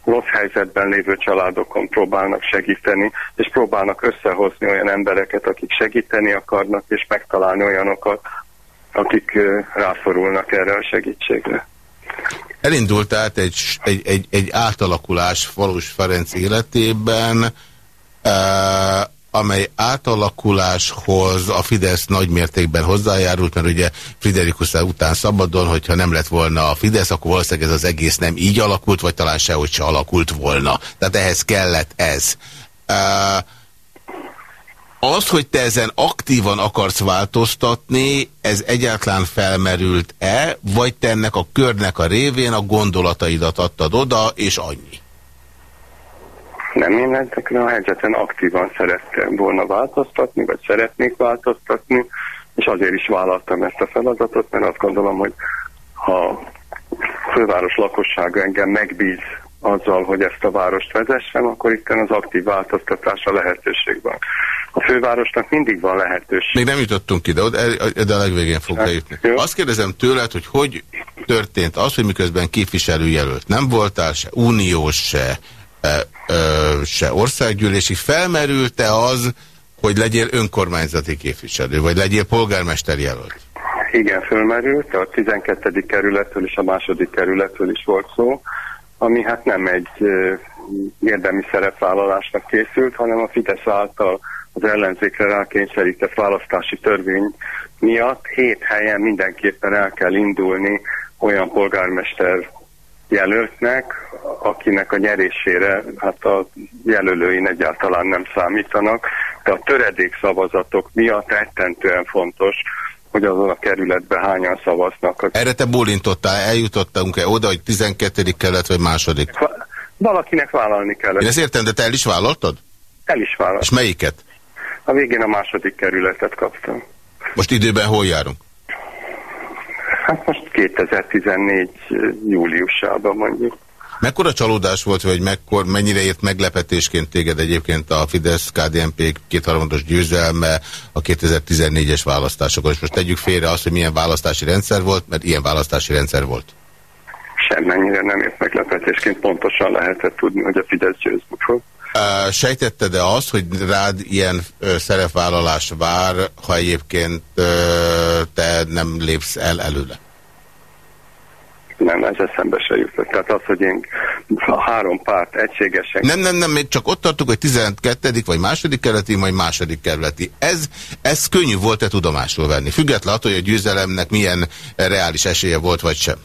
rossz helyzetben lévő családokon próbálnak segíteni, és próbálnak összehozni olyan embereket, akik segíteni akarnak, és megtalálni olyanokat, akik rászorulnak erre a segítségre. Elindult át egy, egy, egy, egy átalakulás Valós Ferenc életében, amely átalakuláshoz a Fidesz nagy mértékben hozzájárult, mert ugye Friderikus után szabadon, hogyha nem lett volna a Fidesz, akkor valószínűleg ez az egész nem így alakult, vagy talán sehogy se alakult volna. Tehát ehhez kellett ez. Uh, az, hogy te ezen aktívan akarsz változtatni, ez egyáltalán felmerült-e, vagy te ennek a körnek a révén a gondolataidat adtad oda, és annyi? Nem, én ezekre a helyzeten aktívan szerettem volna változtatni, vagy szeretnék változtatni, és azért is vállaltam ezt a feladatot, mert azt gondolom, hogy ha a főváros lakossága engem megbíz azzal, hogy ezt a várost vezessem, akkor itt az aktív változtatásra lehetőség van. A fővárosnak mindig van lehetőség. Még nem jutottunk ide, de a legvégén fog eljutni. Azt kérdezem tőled, hogy hogy történt az, hogy miközben képviselőjelölt nem voltál, se uniós, se, e, ö, se országgyűlési, felmerült-e az, hogy legyél önkormányzati képviselő, vagy legyél polgármester jelölt? Igen, fölmerült, a 12. kerületről és a második kerületről is volt szó ami hát nem egy érdemi szerepvállalásnak készült, hanem a Fidesz által az ellenzékre rákényszerített választási törvény miatt hét helyen mindenképpen el kell indulni olyan polgármester jelöltnek, akinek a nyerésére hát a jelölőin egyáltalán nem számítanak, de a töredék szavazatok miatt rettentően fontos, hogy azon a kerületben hányan szavaznak. Erre te bólintottál, eljutottunk-e oda, hogy 12. kelet vagy második? Valakinek vállalni kellett. Én ezt értem, de te el is vállaltad? El is vállaltam. És melyiket? A végén a második kerületet kaptam. Most időben hol járunk? Hát most 2014 júliusában mondjuk. Mekkora csalódás volt, vagy mekkor, mennyire ért meglepetésként téged egyébként a Fidesz-KDNP kétharmados győzelme a 2014-es választásokon? És most tegyük félre azt, hogy milyen választási rendszer volt, mert ilyen választási rendszer volt. Semmennyire nem ért meglepetésként, pontosan lehetett tudni, hogy a Fidesz győzni fog. Sejtetted-e azt, hogy rád ilyen szerepvállalás vár, ha egyébként te nem lépsz el előle? nem, ez eszembe se jutott. Tehát az, hogy én a három párt egységesen... Nem, nem, nem, még csak ott tartok, hogy 12. vagy második kerületi, majd második kerületi. Ez, ez könnyű volt-e tudomásul venni? Függetlenül attól, hogy a győzelemnek milyen reális esélye volt, vagy sem?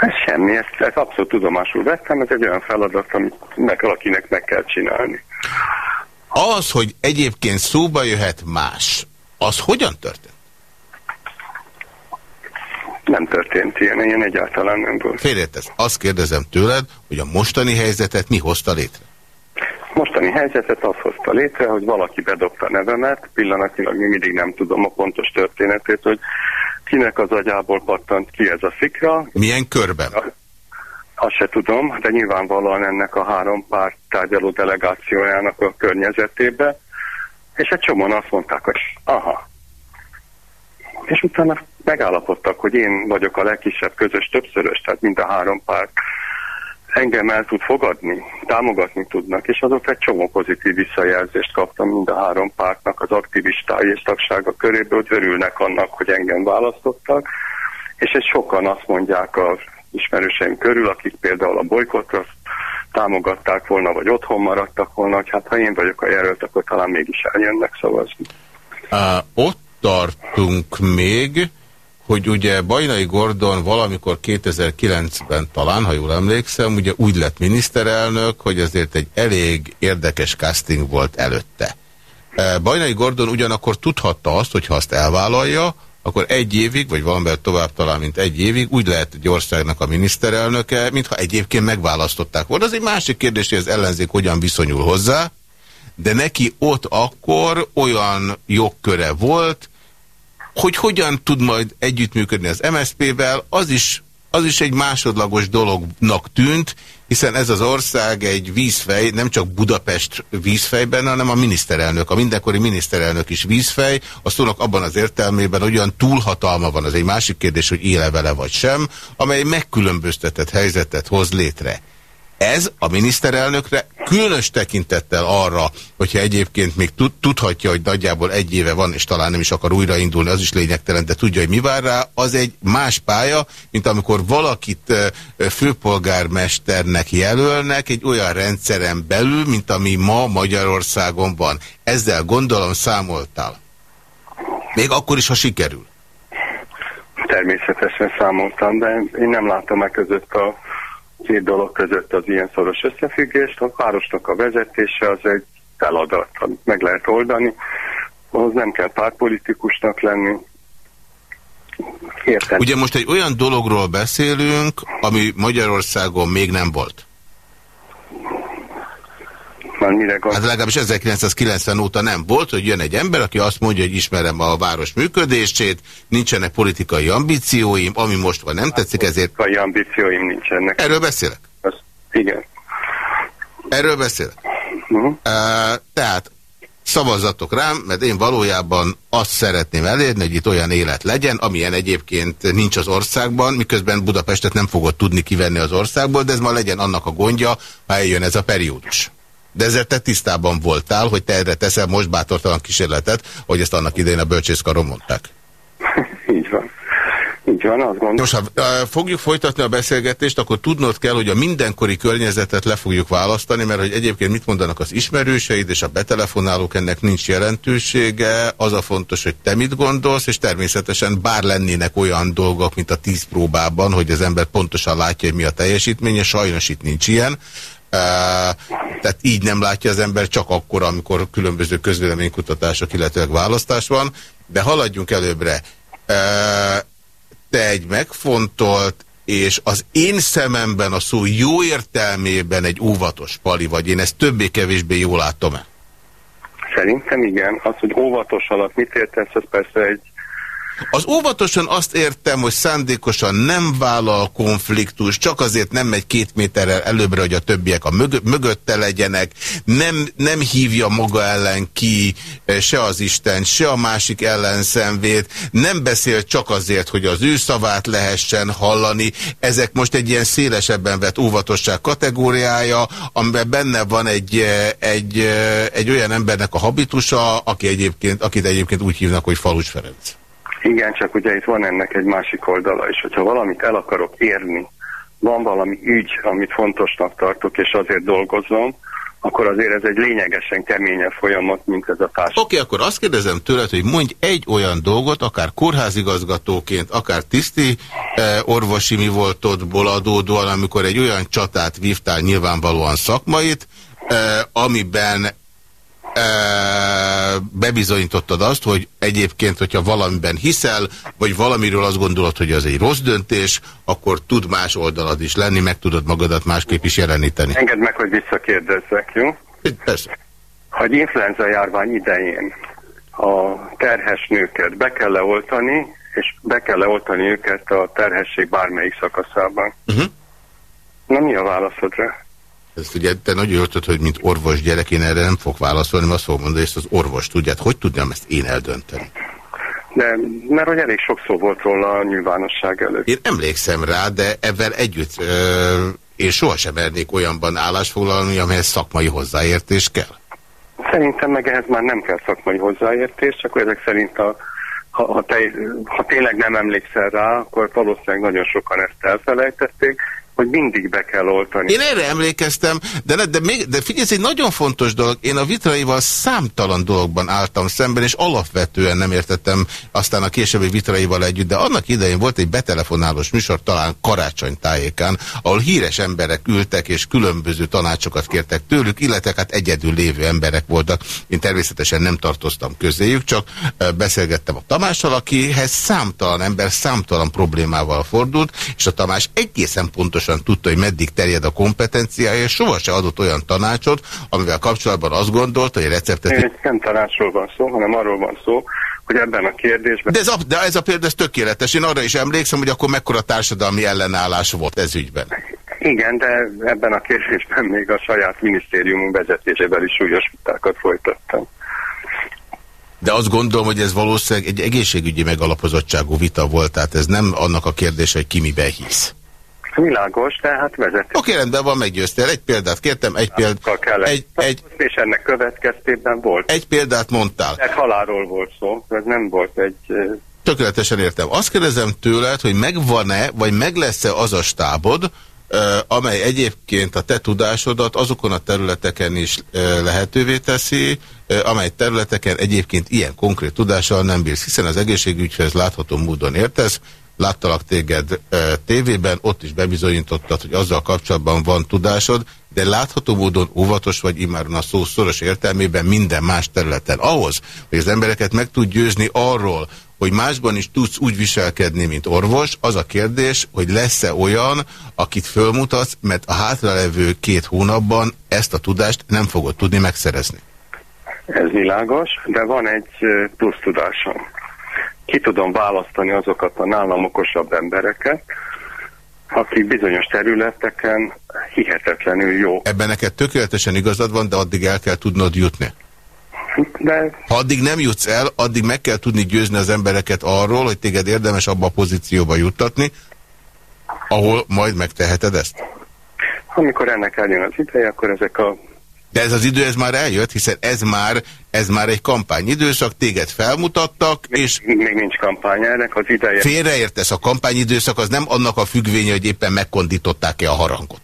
Ez semmi, ezt, ezt abszolút tudomásul vettem, ez egy olyan feladat, amit meg valakinek meg kell csinálni. Az, hogy egyébként szóba jöhet más, az hogyan történt? Nem történt ilyen, ilyen egyáltalán nem volt. Félértesz, azt kérdezem tőled, hogy a mostani helyzetet mi hozta létre? Mostani helyzetet az hozta létre, hogy valaki bedobta nevemet, pillanatilag mi mindig nem tudom a pontos történetét, hogy kinek az agyából pattant ki ez a szikra. Milyen körben? Azt se tudom, de nyilvánvalóan ennek a három párt tárgyaló delegációjának a környezetébe, és egy csomóan azt mondták, hogy aha. És utána megállapodtak, hogy én vagyok a legkisebb közös többszörös, tehát mind a három párt engem el tud fogadni, támogatni tudnak, és azok egy csomó pozitív visszajelzést kaptam mind a három pártnak az aktivistái és tagsága köréből, hogy örülnek annak, hogy engem választottak, és egy sokan azt mondják a ismerőseim körül, akik például a bolykotra támogatták volna, vagy otthon maradtak volna, hogy hát ha én vagyok a jelölt, akkor talán mégis eljönnek szavazni. Uh, ott tartunk még, hogy ugye Bajnai Gordon valamikor 2009-ben talán, ha jól emlékszem, ugye úgy lett miniszterelnök, hogy azért egy elég érdekes casting volt előtte. E, Bajnai Gordon ugyanakkor tudhatta azt, hogy ha azt elvállalja, akkor egy évig, vagy valamivel tovább talán, mint egy évig, úgy lehet egy országnak a miniszterelnöke, mintha egyébként megválasztották volna. Az egy másik kérdés, hogy az ellenzék hogyan viszonyul hozzá, de neki ott akkor olyan jogköre volt, hogy hogyan tud majd együttműködni az MSZP-vel, az is, az is egy másodlagos dolognak tűnt, hiszen ez az ország egy vízfej, nem csak Budapest vízfejben, hanem a miniszterelnök, a mindenkori miniszterelnök is vízfej, a szónak abban az értelmében olyan túlhatalma van, az egy másik kérdés, hogy éle vele vagy sem, amely megkülönböztetett helyzetet hoz létre. Ez a miniszterelnökre különös tekintettel arra, hogyha egyébként még tudhatja, hogy nagyjából egy éve van, és talán nem is akar újraindulni, az is lényegtelen, de tudja, hogy mi vár rá, az egy más pálya, mint amikor valakit főpolgármesternek jelölnek egy olyan rendszeren belül, mint ami ma Magyarországon van. Ezzel gondolom számoltál. Még akkor is, ha sikerül. Természetesen számoltam, de én nem látom meg között a két dolog között az ilyen szoros összefüggést. A városnak a vezetése az egy feladat, amit meg lehet oldani. Ahhoz nem kell pártpolitikusnak lenni. Értem. Ugye most egy olyan dologról beszélünk, ami Magyarországon még nem volt. Már mire Hát legalábbis 1990 óta nem volt, hogy jön egy ember, aki azt mondja, hogy ismerem a város működését, nincsenek politikai ambícióim, ami most van nem tetszik, ezért... Politikai ambícióim nincsenek. Erről beszélek? Az, igen. Erről beszélek? Uh -huh. uh, tehát szavazatok rám, mert én valójában azt szeretném elérni, hogy itt olyan élet legyen, amilyen egyébként nincs az országban, miközben Budapestet nem fogod tudni kivenni az országból, de ez ma legyen annak a gondja, ha eljön ez a periódus. De ezzel te tisztában voltál, hogy te erre teszel most bátortalan kísérletet, hogy ezt annak idején a bölcsészkaron mondták. Így van. Így van, azt gondolom. Most, ha fogjuk folytatni a beszélgetést, akkor tudnod kell, hogy a mindenkori környezetet le fogjuk választani, mert hogy egyébként mit mondanak az ismerőseid és a betelefonálók, ennek nincs jelentősége. Az a fontos, hogy te mit gondolsz, és természetesen bár lennének olyan dolgok, mint a tíz próbában, hogy az ember pontosan látja, hogy mi a teljesítménye, sajnos itt nincs ilyen. Tehát így nem látja az ember csak akkor, amikor különböző közvéleménykutatások, illetve választás van. De haladjunk előbbre. Te egy megfontolt, és az én szememben a szó jó értelmében egy óvatos pali vagy. Én ezt többé-kevésbé jól látom-e? Szerintem igen. Az, hogy óvatos alatt mit értesz, ez persze egy az óvatosan azt értem, hogy szándékosan nem vállal konfliktus, csak azért nem megy két méterrel előbbre, hogy a többiek a mög mögötte legyenek, nem, nem hívja maga ellen ki eh, se az Isten, se a másik ellenszenvét, nem beszél csak azért, hogy az ő szavát lehessen hallani. Ezek most egy ilyen szélesebben vett óvatosság kategóriája, amiben benne van egy, eh, egy, eh, egy olyan embernek a habitusa, aki egyébként, akit egyébként úgy hívnak, hogy Falus Ferenc. Igen, csak ugye itt van ennek egy másik oldala is, hogyha valamit el akarok érni, van valami ügy, amit fontosnak tartok, és azért dolgozom, akkor azért ez egy lényegesen keményebb folyamat, mint ez a társ. Oké, okay, akkor azt kérdezem tőled, hogy mondj egy olyan dolgot, akár kórházigazgatóként, akár tiszti eh, orvosi mi voltodból adódóan, amikor egy olyan csatát vívtál nyilvánvalóan szakmait, eh, amiben bebizonyítottad azt, hogy egyébként, hogyha valamiben hiszel, vagy valamiről azt gondolod, hogy az egy rossz döntés, akkor tud más oldalad is lenni, meg tudod magadat másképp is jeleníteni. Engedd meg, hogy visszakérdezzek, jó? Persze. Ha egy influenza járvány idején a terhes nőket be kell leoltani, és be kell leoltani őket a terhesség bármelyik szakaszában. Uh -huh. Na mi a válaszod rá? Ezt ugye te nagyon jól tudod, hogy mint orvos gyerek én erre nem fog válaszolni, mert azt fogom mondani, hogy ezt az orvos tudját. Hogy tudnám ezt én eldönteni? De, mert hogy elég sok szó volt róla a nyilvánosság előtt. Én emlékszem rá, de ebben együtt ö, én sohasem mernék olyanban állásfoglalni, amelyhez szakmai hozzáértés kell. Szerintem meg ehhez már nem kell szakmai hozzáértés, csak ezek szerint a, ha, ha, te, ha tényleg nem emlékszel rá, akkor valószínűleg nagyon sokan ezt elfelejtették, hogy mindig be kell oltani. Én erre emlékeztem, de, de, még, de figyelj, ez egy nagyon fontos dolog. Én a vitraival számtalan dologban álltam szemben, és alapvetően nem értettem aztán a későbbi vitraival együtt, de annak idején volt egy betelefonálós műsor, talán karácsony tájékán, ahol híres emberek ültek, és különböző tanácsokat kértek tőlük, illetve hát egyedül lévő emberek voltak. Én természetesen nem tartoztam közéjük, csak beszélgettem a Tamással, akihez számtalan ember számtalan problémával fordult, és a Tamás egészen pontos pontosan tudta, hogy meddig terjed a kompetenciája, és sohasem adott olyan tanácsot, amivel kapcsolatban azt gondolta, hogy receptet... Én nem tanácsról van szó, hanem arról van szó, hogy ebben a kérdésben... De ez a, de ez a példa ez tökéletes. Én arra is emlékszem, hogy akkor mekkora társadalmi ellenállás volt ez ügyben. Igen, de ebben a kérdésben még a saját minisztériumunk vezetésével is súlyos vitákat folytattam. De azt gondolom, hogy ez valószínűleg egy egészségügyi megalapozottságú vita volt, tehát ez nem annak a kérdése, hogy ki miben hisz. Világos, tehát vezető. Oké, rendben van, meggyőztél. Egy példát kértem, egy példát. Egy, egy, és ennek következtében volt. Egy példát mondtál. Egy halálról volt szó, ez nem volt egy... Tökéletesen értem. Azt kérdezem tőled, hogy megvan-e, vagy meg lesz-e az a stábod, amely egyébként a te tudásodat azokon a területeken is lehetővé teszi, amely területeken egyébként ilyen konkrét tudással nem bírsz, hiszen az egészségügyhöz látható módon értesz, láttalak téged e, tévében, ott is bebizonyítottad, hogy azzal kapcsolatban van tudásod, de látható módon óvatos vagy imáron a szó szoros értelmében minden más területen. Ahhoz, hogy az embereket meg tud győzni arról, hogy másban is tudsz úgy viselkedni, mint orvos, az a kérdés, hogy lesz-e olyan, akit fölmutatsz, mert a hátralevő két hónapban ezt a tudást nem fogod tudni megszerezni. Ez világos, de van egy plusz tudásom ki tudom választani azokat a nálam okosabb embereket, akik bizonyos területeken hihetetlenül jó. Ebben neked tökéletesen igazad van, de addig el kell tudnod jutni. De... Ha addig nem jutsz el, addig meg kell tudni győzni az embereket arról, hogy téged érdemes abba a pozícióba juttatni, ahol majd megteheted ezt. Amikor ennek eljön az ideje, akkor ezek a de ez az idő ez már eljött, hiszen ez már, ez már egy kampányidőszak, téged felmutattak, még, és... Még nincs kampány, ennek az ideje. Félreértesz, a kampányidőszak az nem annak a függvénye, hogy éppen megkondították-e a harangot.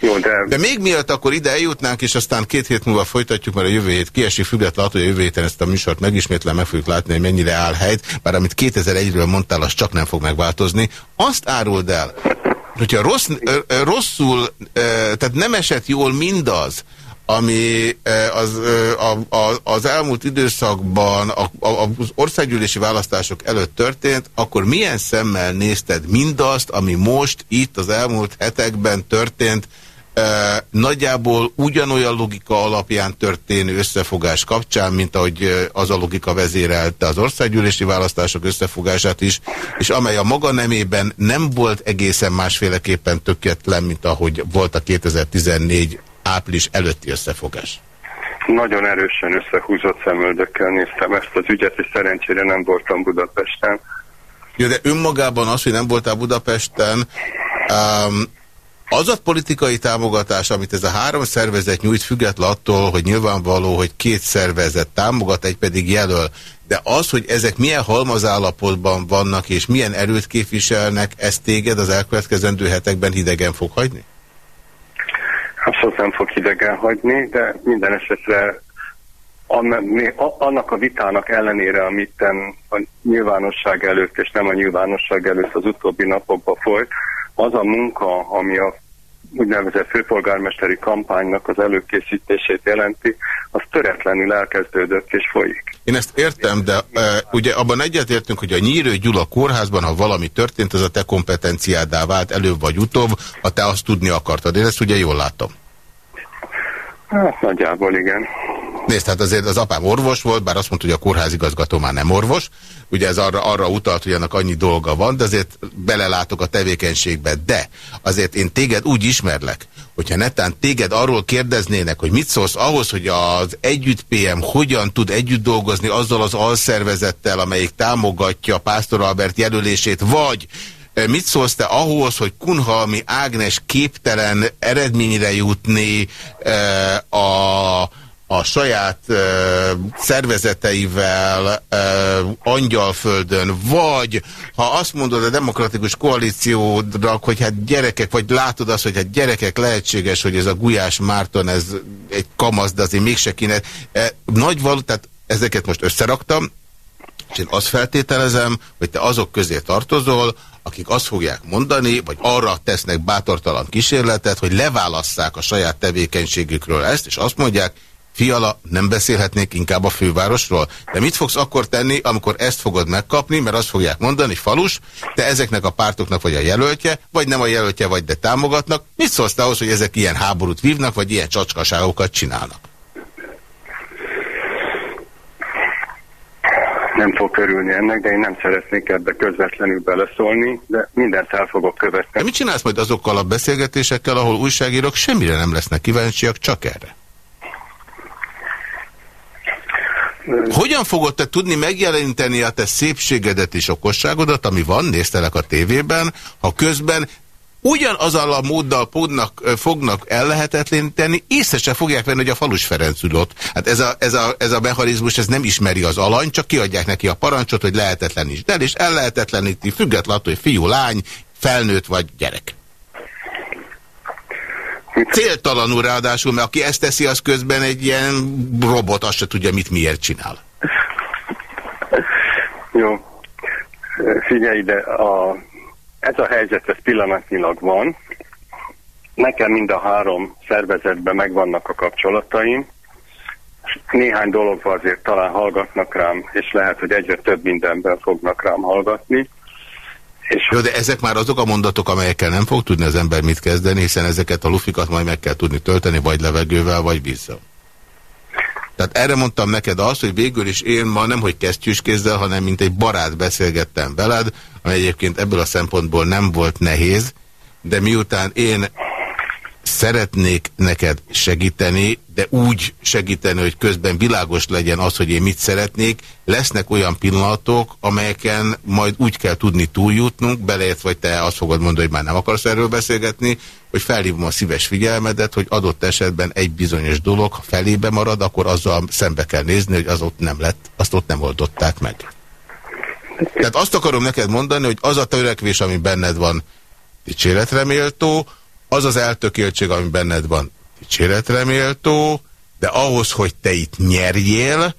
Jó, de... de még miatt akkor ide eljutnánk, és aztán két hét múlva folytatjuk, mert a jövő hét kiesik, függetlenül hogy a jövő héten ezt a műsort megismétlen meg fogjuk látni, hogy mennyire áll helyt, bár amit 2001-ről mondtál, az csak nem fog megváltozni. Azt áruld el, hogyha rossz, rosszul, tehát nem esett jól mindaz, ami az, a, az elmúlt időszakban az országgyűlési választások előtt történt, akkor milyen szemmel nézted mindazt, ami most itt az elmúlt hetekben történt, nagyjából ugyanolyan logika alapján történő összefogás kapcsán, mint ahogy az a logika vezérelte az országgyűlési választások összefogását is, és amely a maga nemében nem volt egészen másféleképpen tökéletlen, mint ahogy volt a 2014 április előtti összefogás. Nagyon erősen összehúzott szemöldökkel néztem ezt az ügyet, és szerencsére nem voltam Budapesten. Jó, de önmagában az, hogy nem voltál Budapesten, um, az a politikai támogatás, amit ez a három szervezet nyújt, független attól, hogy nyilvánvaló, hogy két szervezet támogat, egy pedig jelöl, de az, hogy ezek milyen halmazállapotban vannak, és milyen erőt képviselnek, ez téged az elkövetkezendő hetekben hidegen fog hagyni? Abszolút nem fog hidegen hagyni, de minden esetre annak a vitának ellenére, amit a nyilvánosság előtt és nem a nyilvánosság előtt az utóbbi napokban folyt, az a munka, ami a úgynevezett főpolgármesteri kampánynak az előkészítését jelenti, az töretlenül elkezdődött és folyik. Én ezt értem, de e, ugye abban egyetértünk, hogy a Nyírő Gyula kórházban, ha valami történt, az a te kompetenciádá vált előbb vagy utóbb, ha te azt tudni akartad. Én ezt ugye jól látom. Hát nagyjából igen. Nézd, hát azért az apám orvos volt, bár azt mondta, hogy a kórházigazgató már nem orvos. Ugye ez arra, arra utalt, hogy annak annyi dolga van, de azért belelátok a tevékenységbe. De azért én téged úgy ismerlek, hogyha netán téged arról kérdeznének, hogy mit szólsz ahhoz, hogy az Együtt PM hogyan tud együtt dolgozni azzal az alszervezettel, amelyik támogatja Pásztor Albert jelölését, vagy Mit szólsz te ahhoz, hogy Kunhalmi Ágnes képtelen eredményre jutni a a saját szervezeteivel Angyalföldön, vagy ha azt mondod a demokratikus koalíciódnak, hogy hát gyerekek, vagy látod azt, hogy hát gyerekek lehetséges, hogy ez a Gulyás Márton, ez egy kamasz, de azért mégse kéne. Nagy való, tehát ezeket most összeraktam, és én azt feltételezem, hogy te azok közé tartozol, akik azt fogják mondani, vagy arra tesznek bátortalan kísérletet, hogy leválasszák a saját tevékenységükről ezt, és azt mondják, Fiala, nem beszélhetnék inkább a fővárosról? De mit fogsz akkor tenni, amikor ezt fogod megkapni, mert azt fogják mondani, falus, te ezeknek a pártoknak vagy a jelöltje, vagy nem a jelöltje vagy, de támogatnak. Mit szólsz ahhoz, hogy ezek ilyen háborút vívnak, vagy ilyen csacskaságokat csinálnak? Nem fog körülni ennek, de én nem szeretnék ebbe közvetlenül beleszólni, de mindent el fogok követni. De mit csinálsz majd azokkal a beszélgetésekkel, ahol újságírók semmire nem lesznek kíváncsiak, csak erre? Hogyan fogod te tudni megjeleníteni a te szépségedet és okosságodat, ami van, néztelek a tévében, ha közben ugyanazzal a móddal podnak, fognak ellehetetleníteni, észre se fogják venni, hogy a falus Ferenc ülött. Hát ez a, ez, a, ez a mechanizmus ez nem ismeri az alany, csak kiadják neki a parancsot, hogy lehetetlenítsd el, és ellehetetleníti, függetlenül, hogy fiú, lány, felnőtt vagy gyerek. Céltalanul ráadásul, mert aki ezt teszi, az közben egy ilyen robot, azt se tudja, mit miért csinál. Jó. Figyelj ide, a, ez a helyzet, ez pillanatnyilag van. Nekem mind a három szervezetben megvannak a kapcsolataim. Néhány dologban azért talán hallgatnak rám, és lehet, hogy egyre több mindenben fognak rám hallgatni. És Jó, de ezek már azok a mondatok, amelyekkel nem fog tudni az ember mit kezdeni, hiszen ezeket a lufikat majd meg kell tudni tölteni, vagy levegővel, vagy vízzel. Tehát erre mondtam neked azt, hogy végül is én ma nem, hogy kesztyűskézzel, hanem mint egy barát beszélgettem veled, ami egyébként ebből a szempontból nem volt nehéz, de miután én szeretnék neked segíteni, de úgy segíteni, hogy közben világos legyen az, hogy én mit szeretnék, lesznek olyan pillanatok, amelyeken majd úgy kell tudni túljutnunk, beleért vagy te azt fogod mondani, hogy már nem akarsz erről beszélgetni, hogy felhívom a szíves figyelmedet, hogy adott esetben egy bizonyos dolog, ha felébe marad, akkor azzal szembe kell nézni, hogy az ott nem lett, azt ott nem oldották meg. Tehát azt akarom neked mondani, hogy az a törekvés, ami benned van, dicséretre méltó, az az eltökéltség, ami benned van, dicséretre méltó, de ahhoz, hogy te itt nyerjél,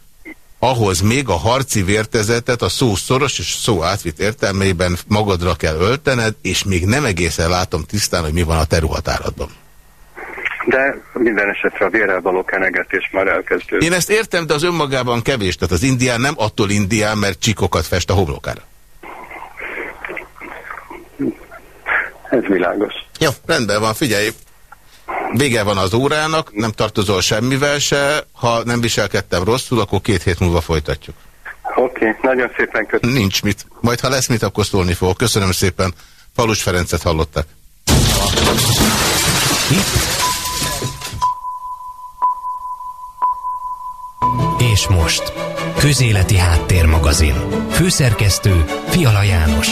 ahhoz még a harci vértezetet a szó szoros és szó átvitt értelmében magadra kell öltened, és még nem egészen látom tisztán, hogy mi van a területáradban. De minden esetre a vérrel való kenegetés már elkezdődött. Én ezt értem, de az önmagában kevés. Tehát az indián nem attól indián, mert csikokat fest a homlokára. Ez világos. Jó, rendben van, figyelj. Vége van az órának, nem tartozol semmivel se. Ha nem viselkedtem rosszul, akkor két hét múlva folytatjuk. Oké, okay, nagyon szépen köszönöm. Nincs mit. Majd ha lesz mit, akkor szólni fogok. Köszönöm szépen. Falus Ferencet hallottak. És most. Közéleti Háttérmagazin. Főszerkesztő Fiala János.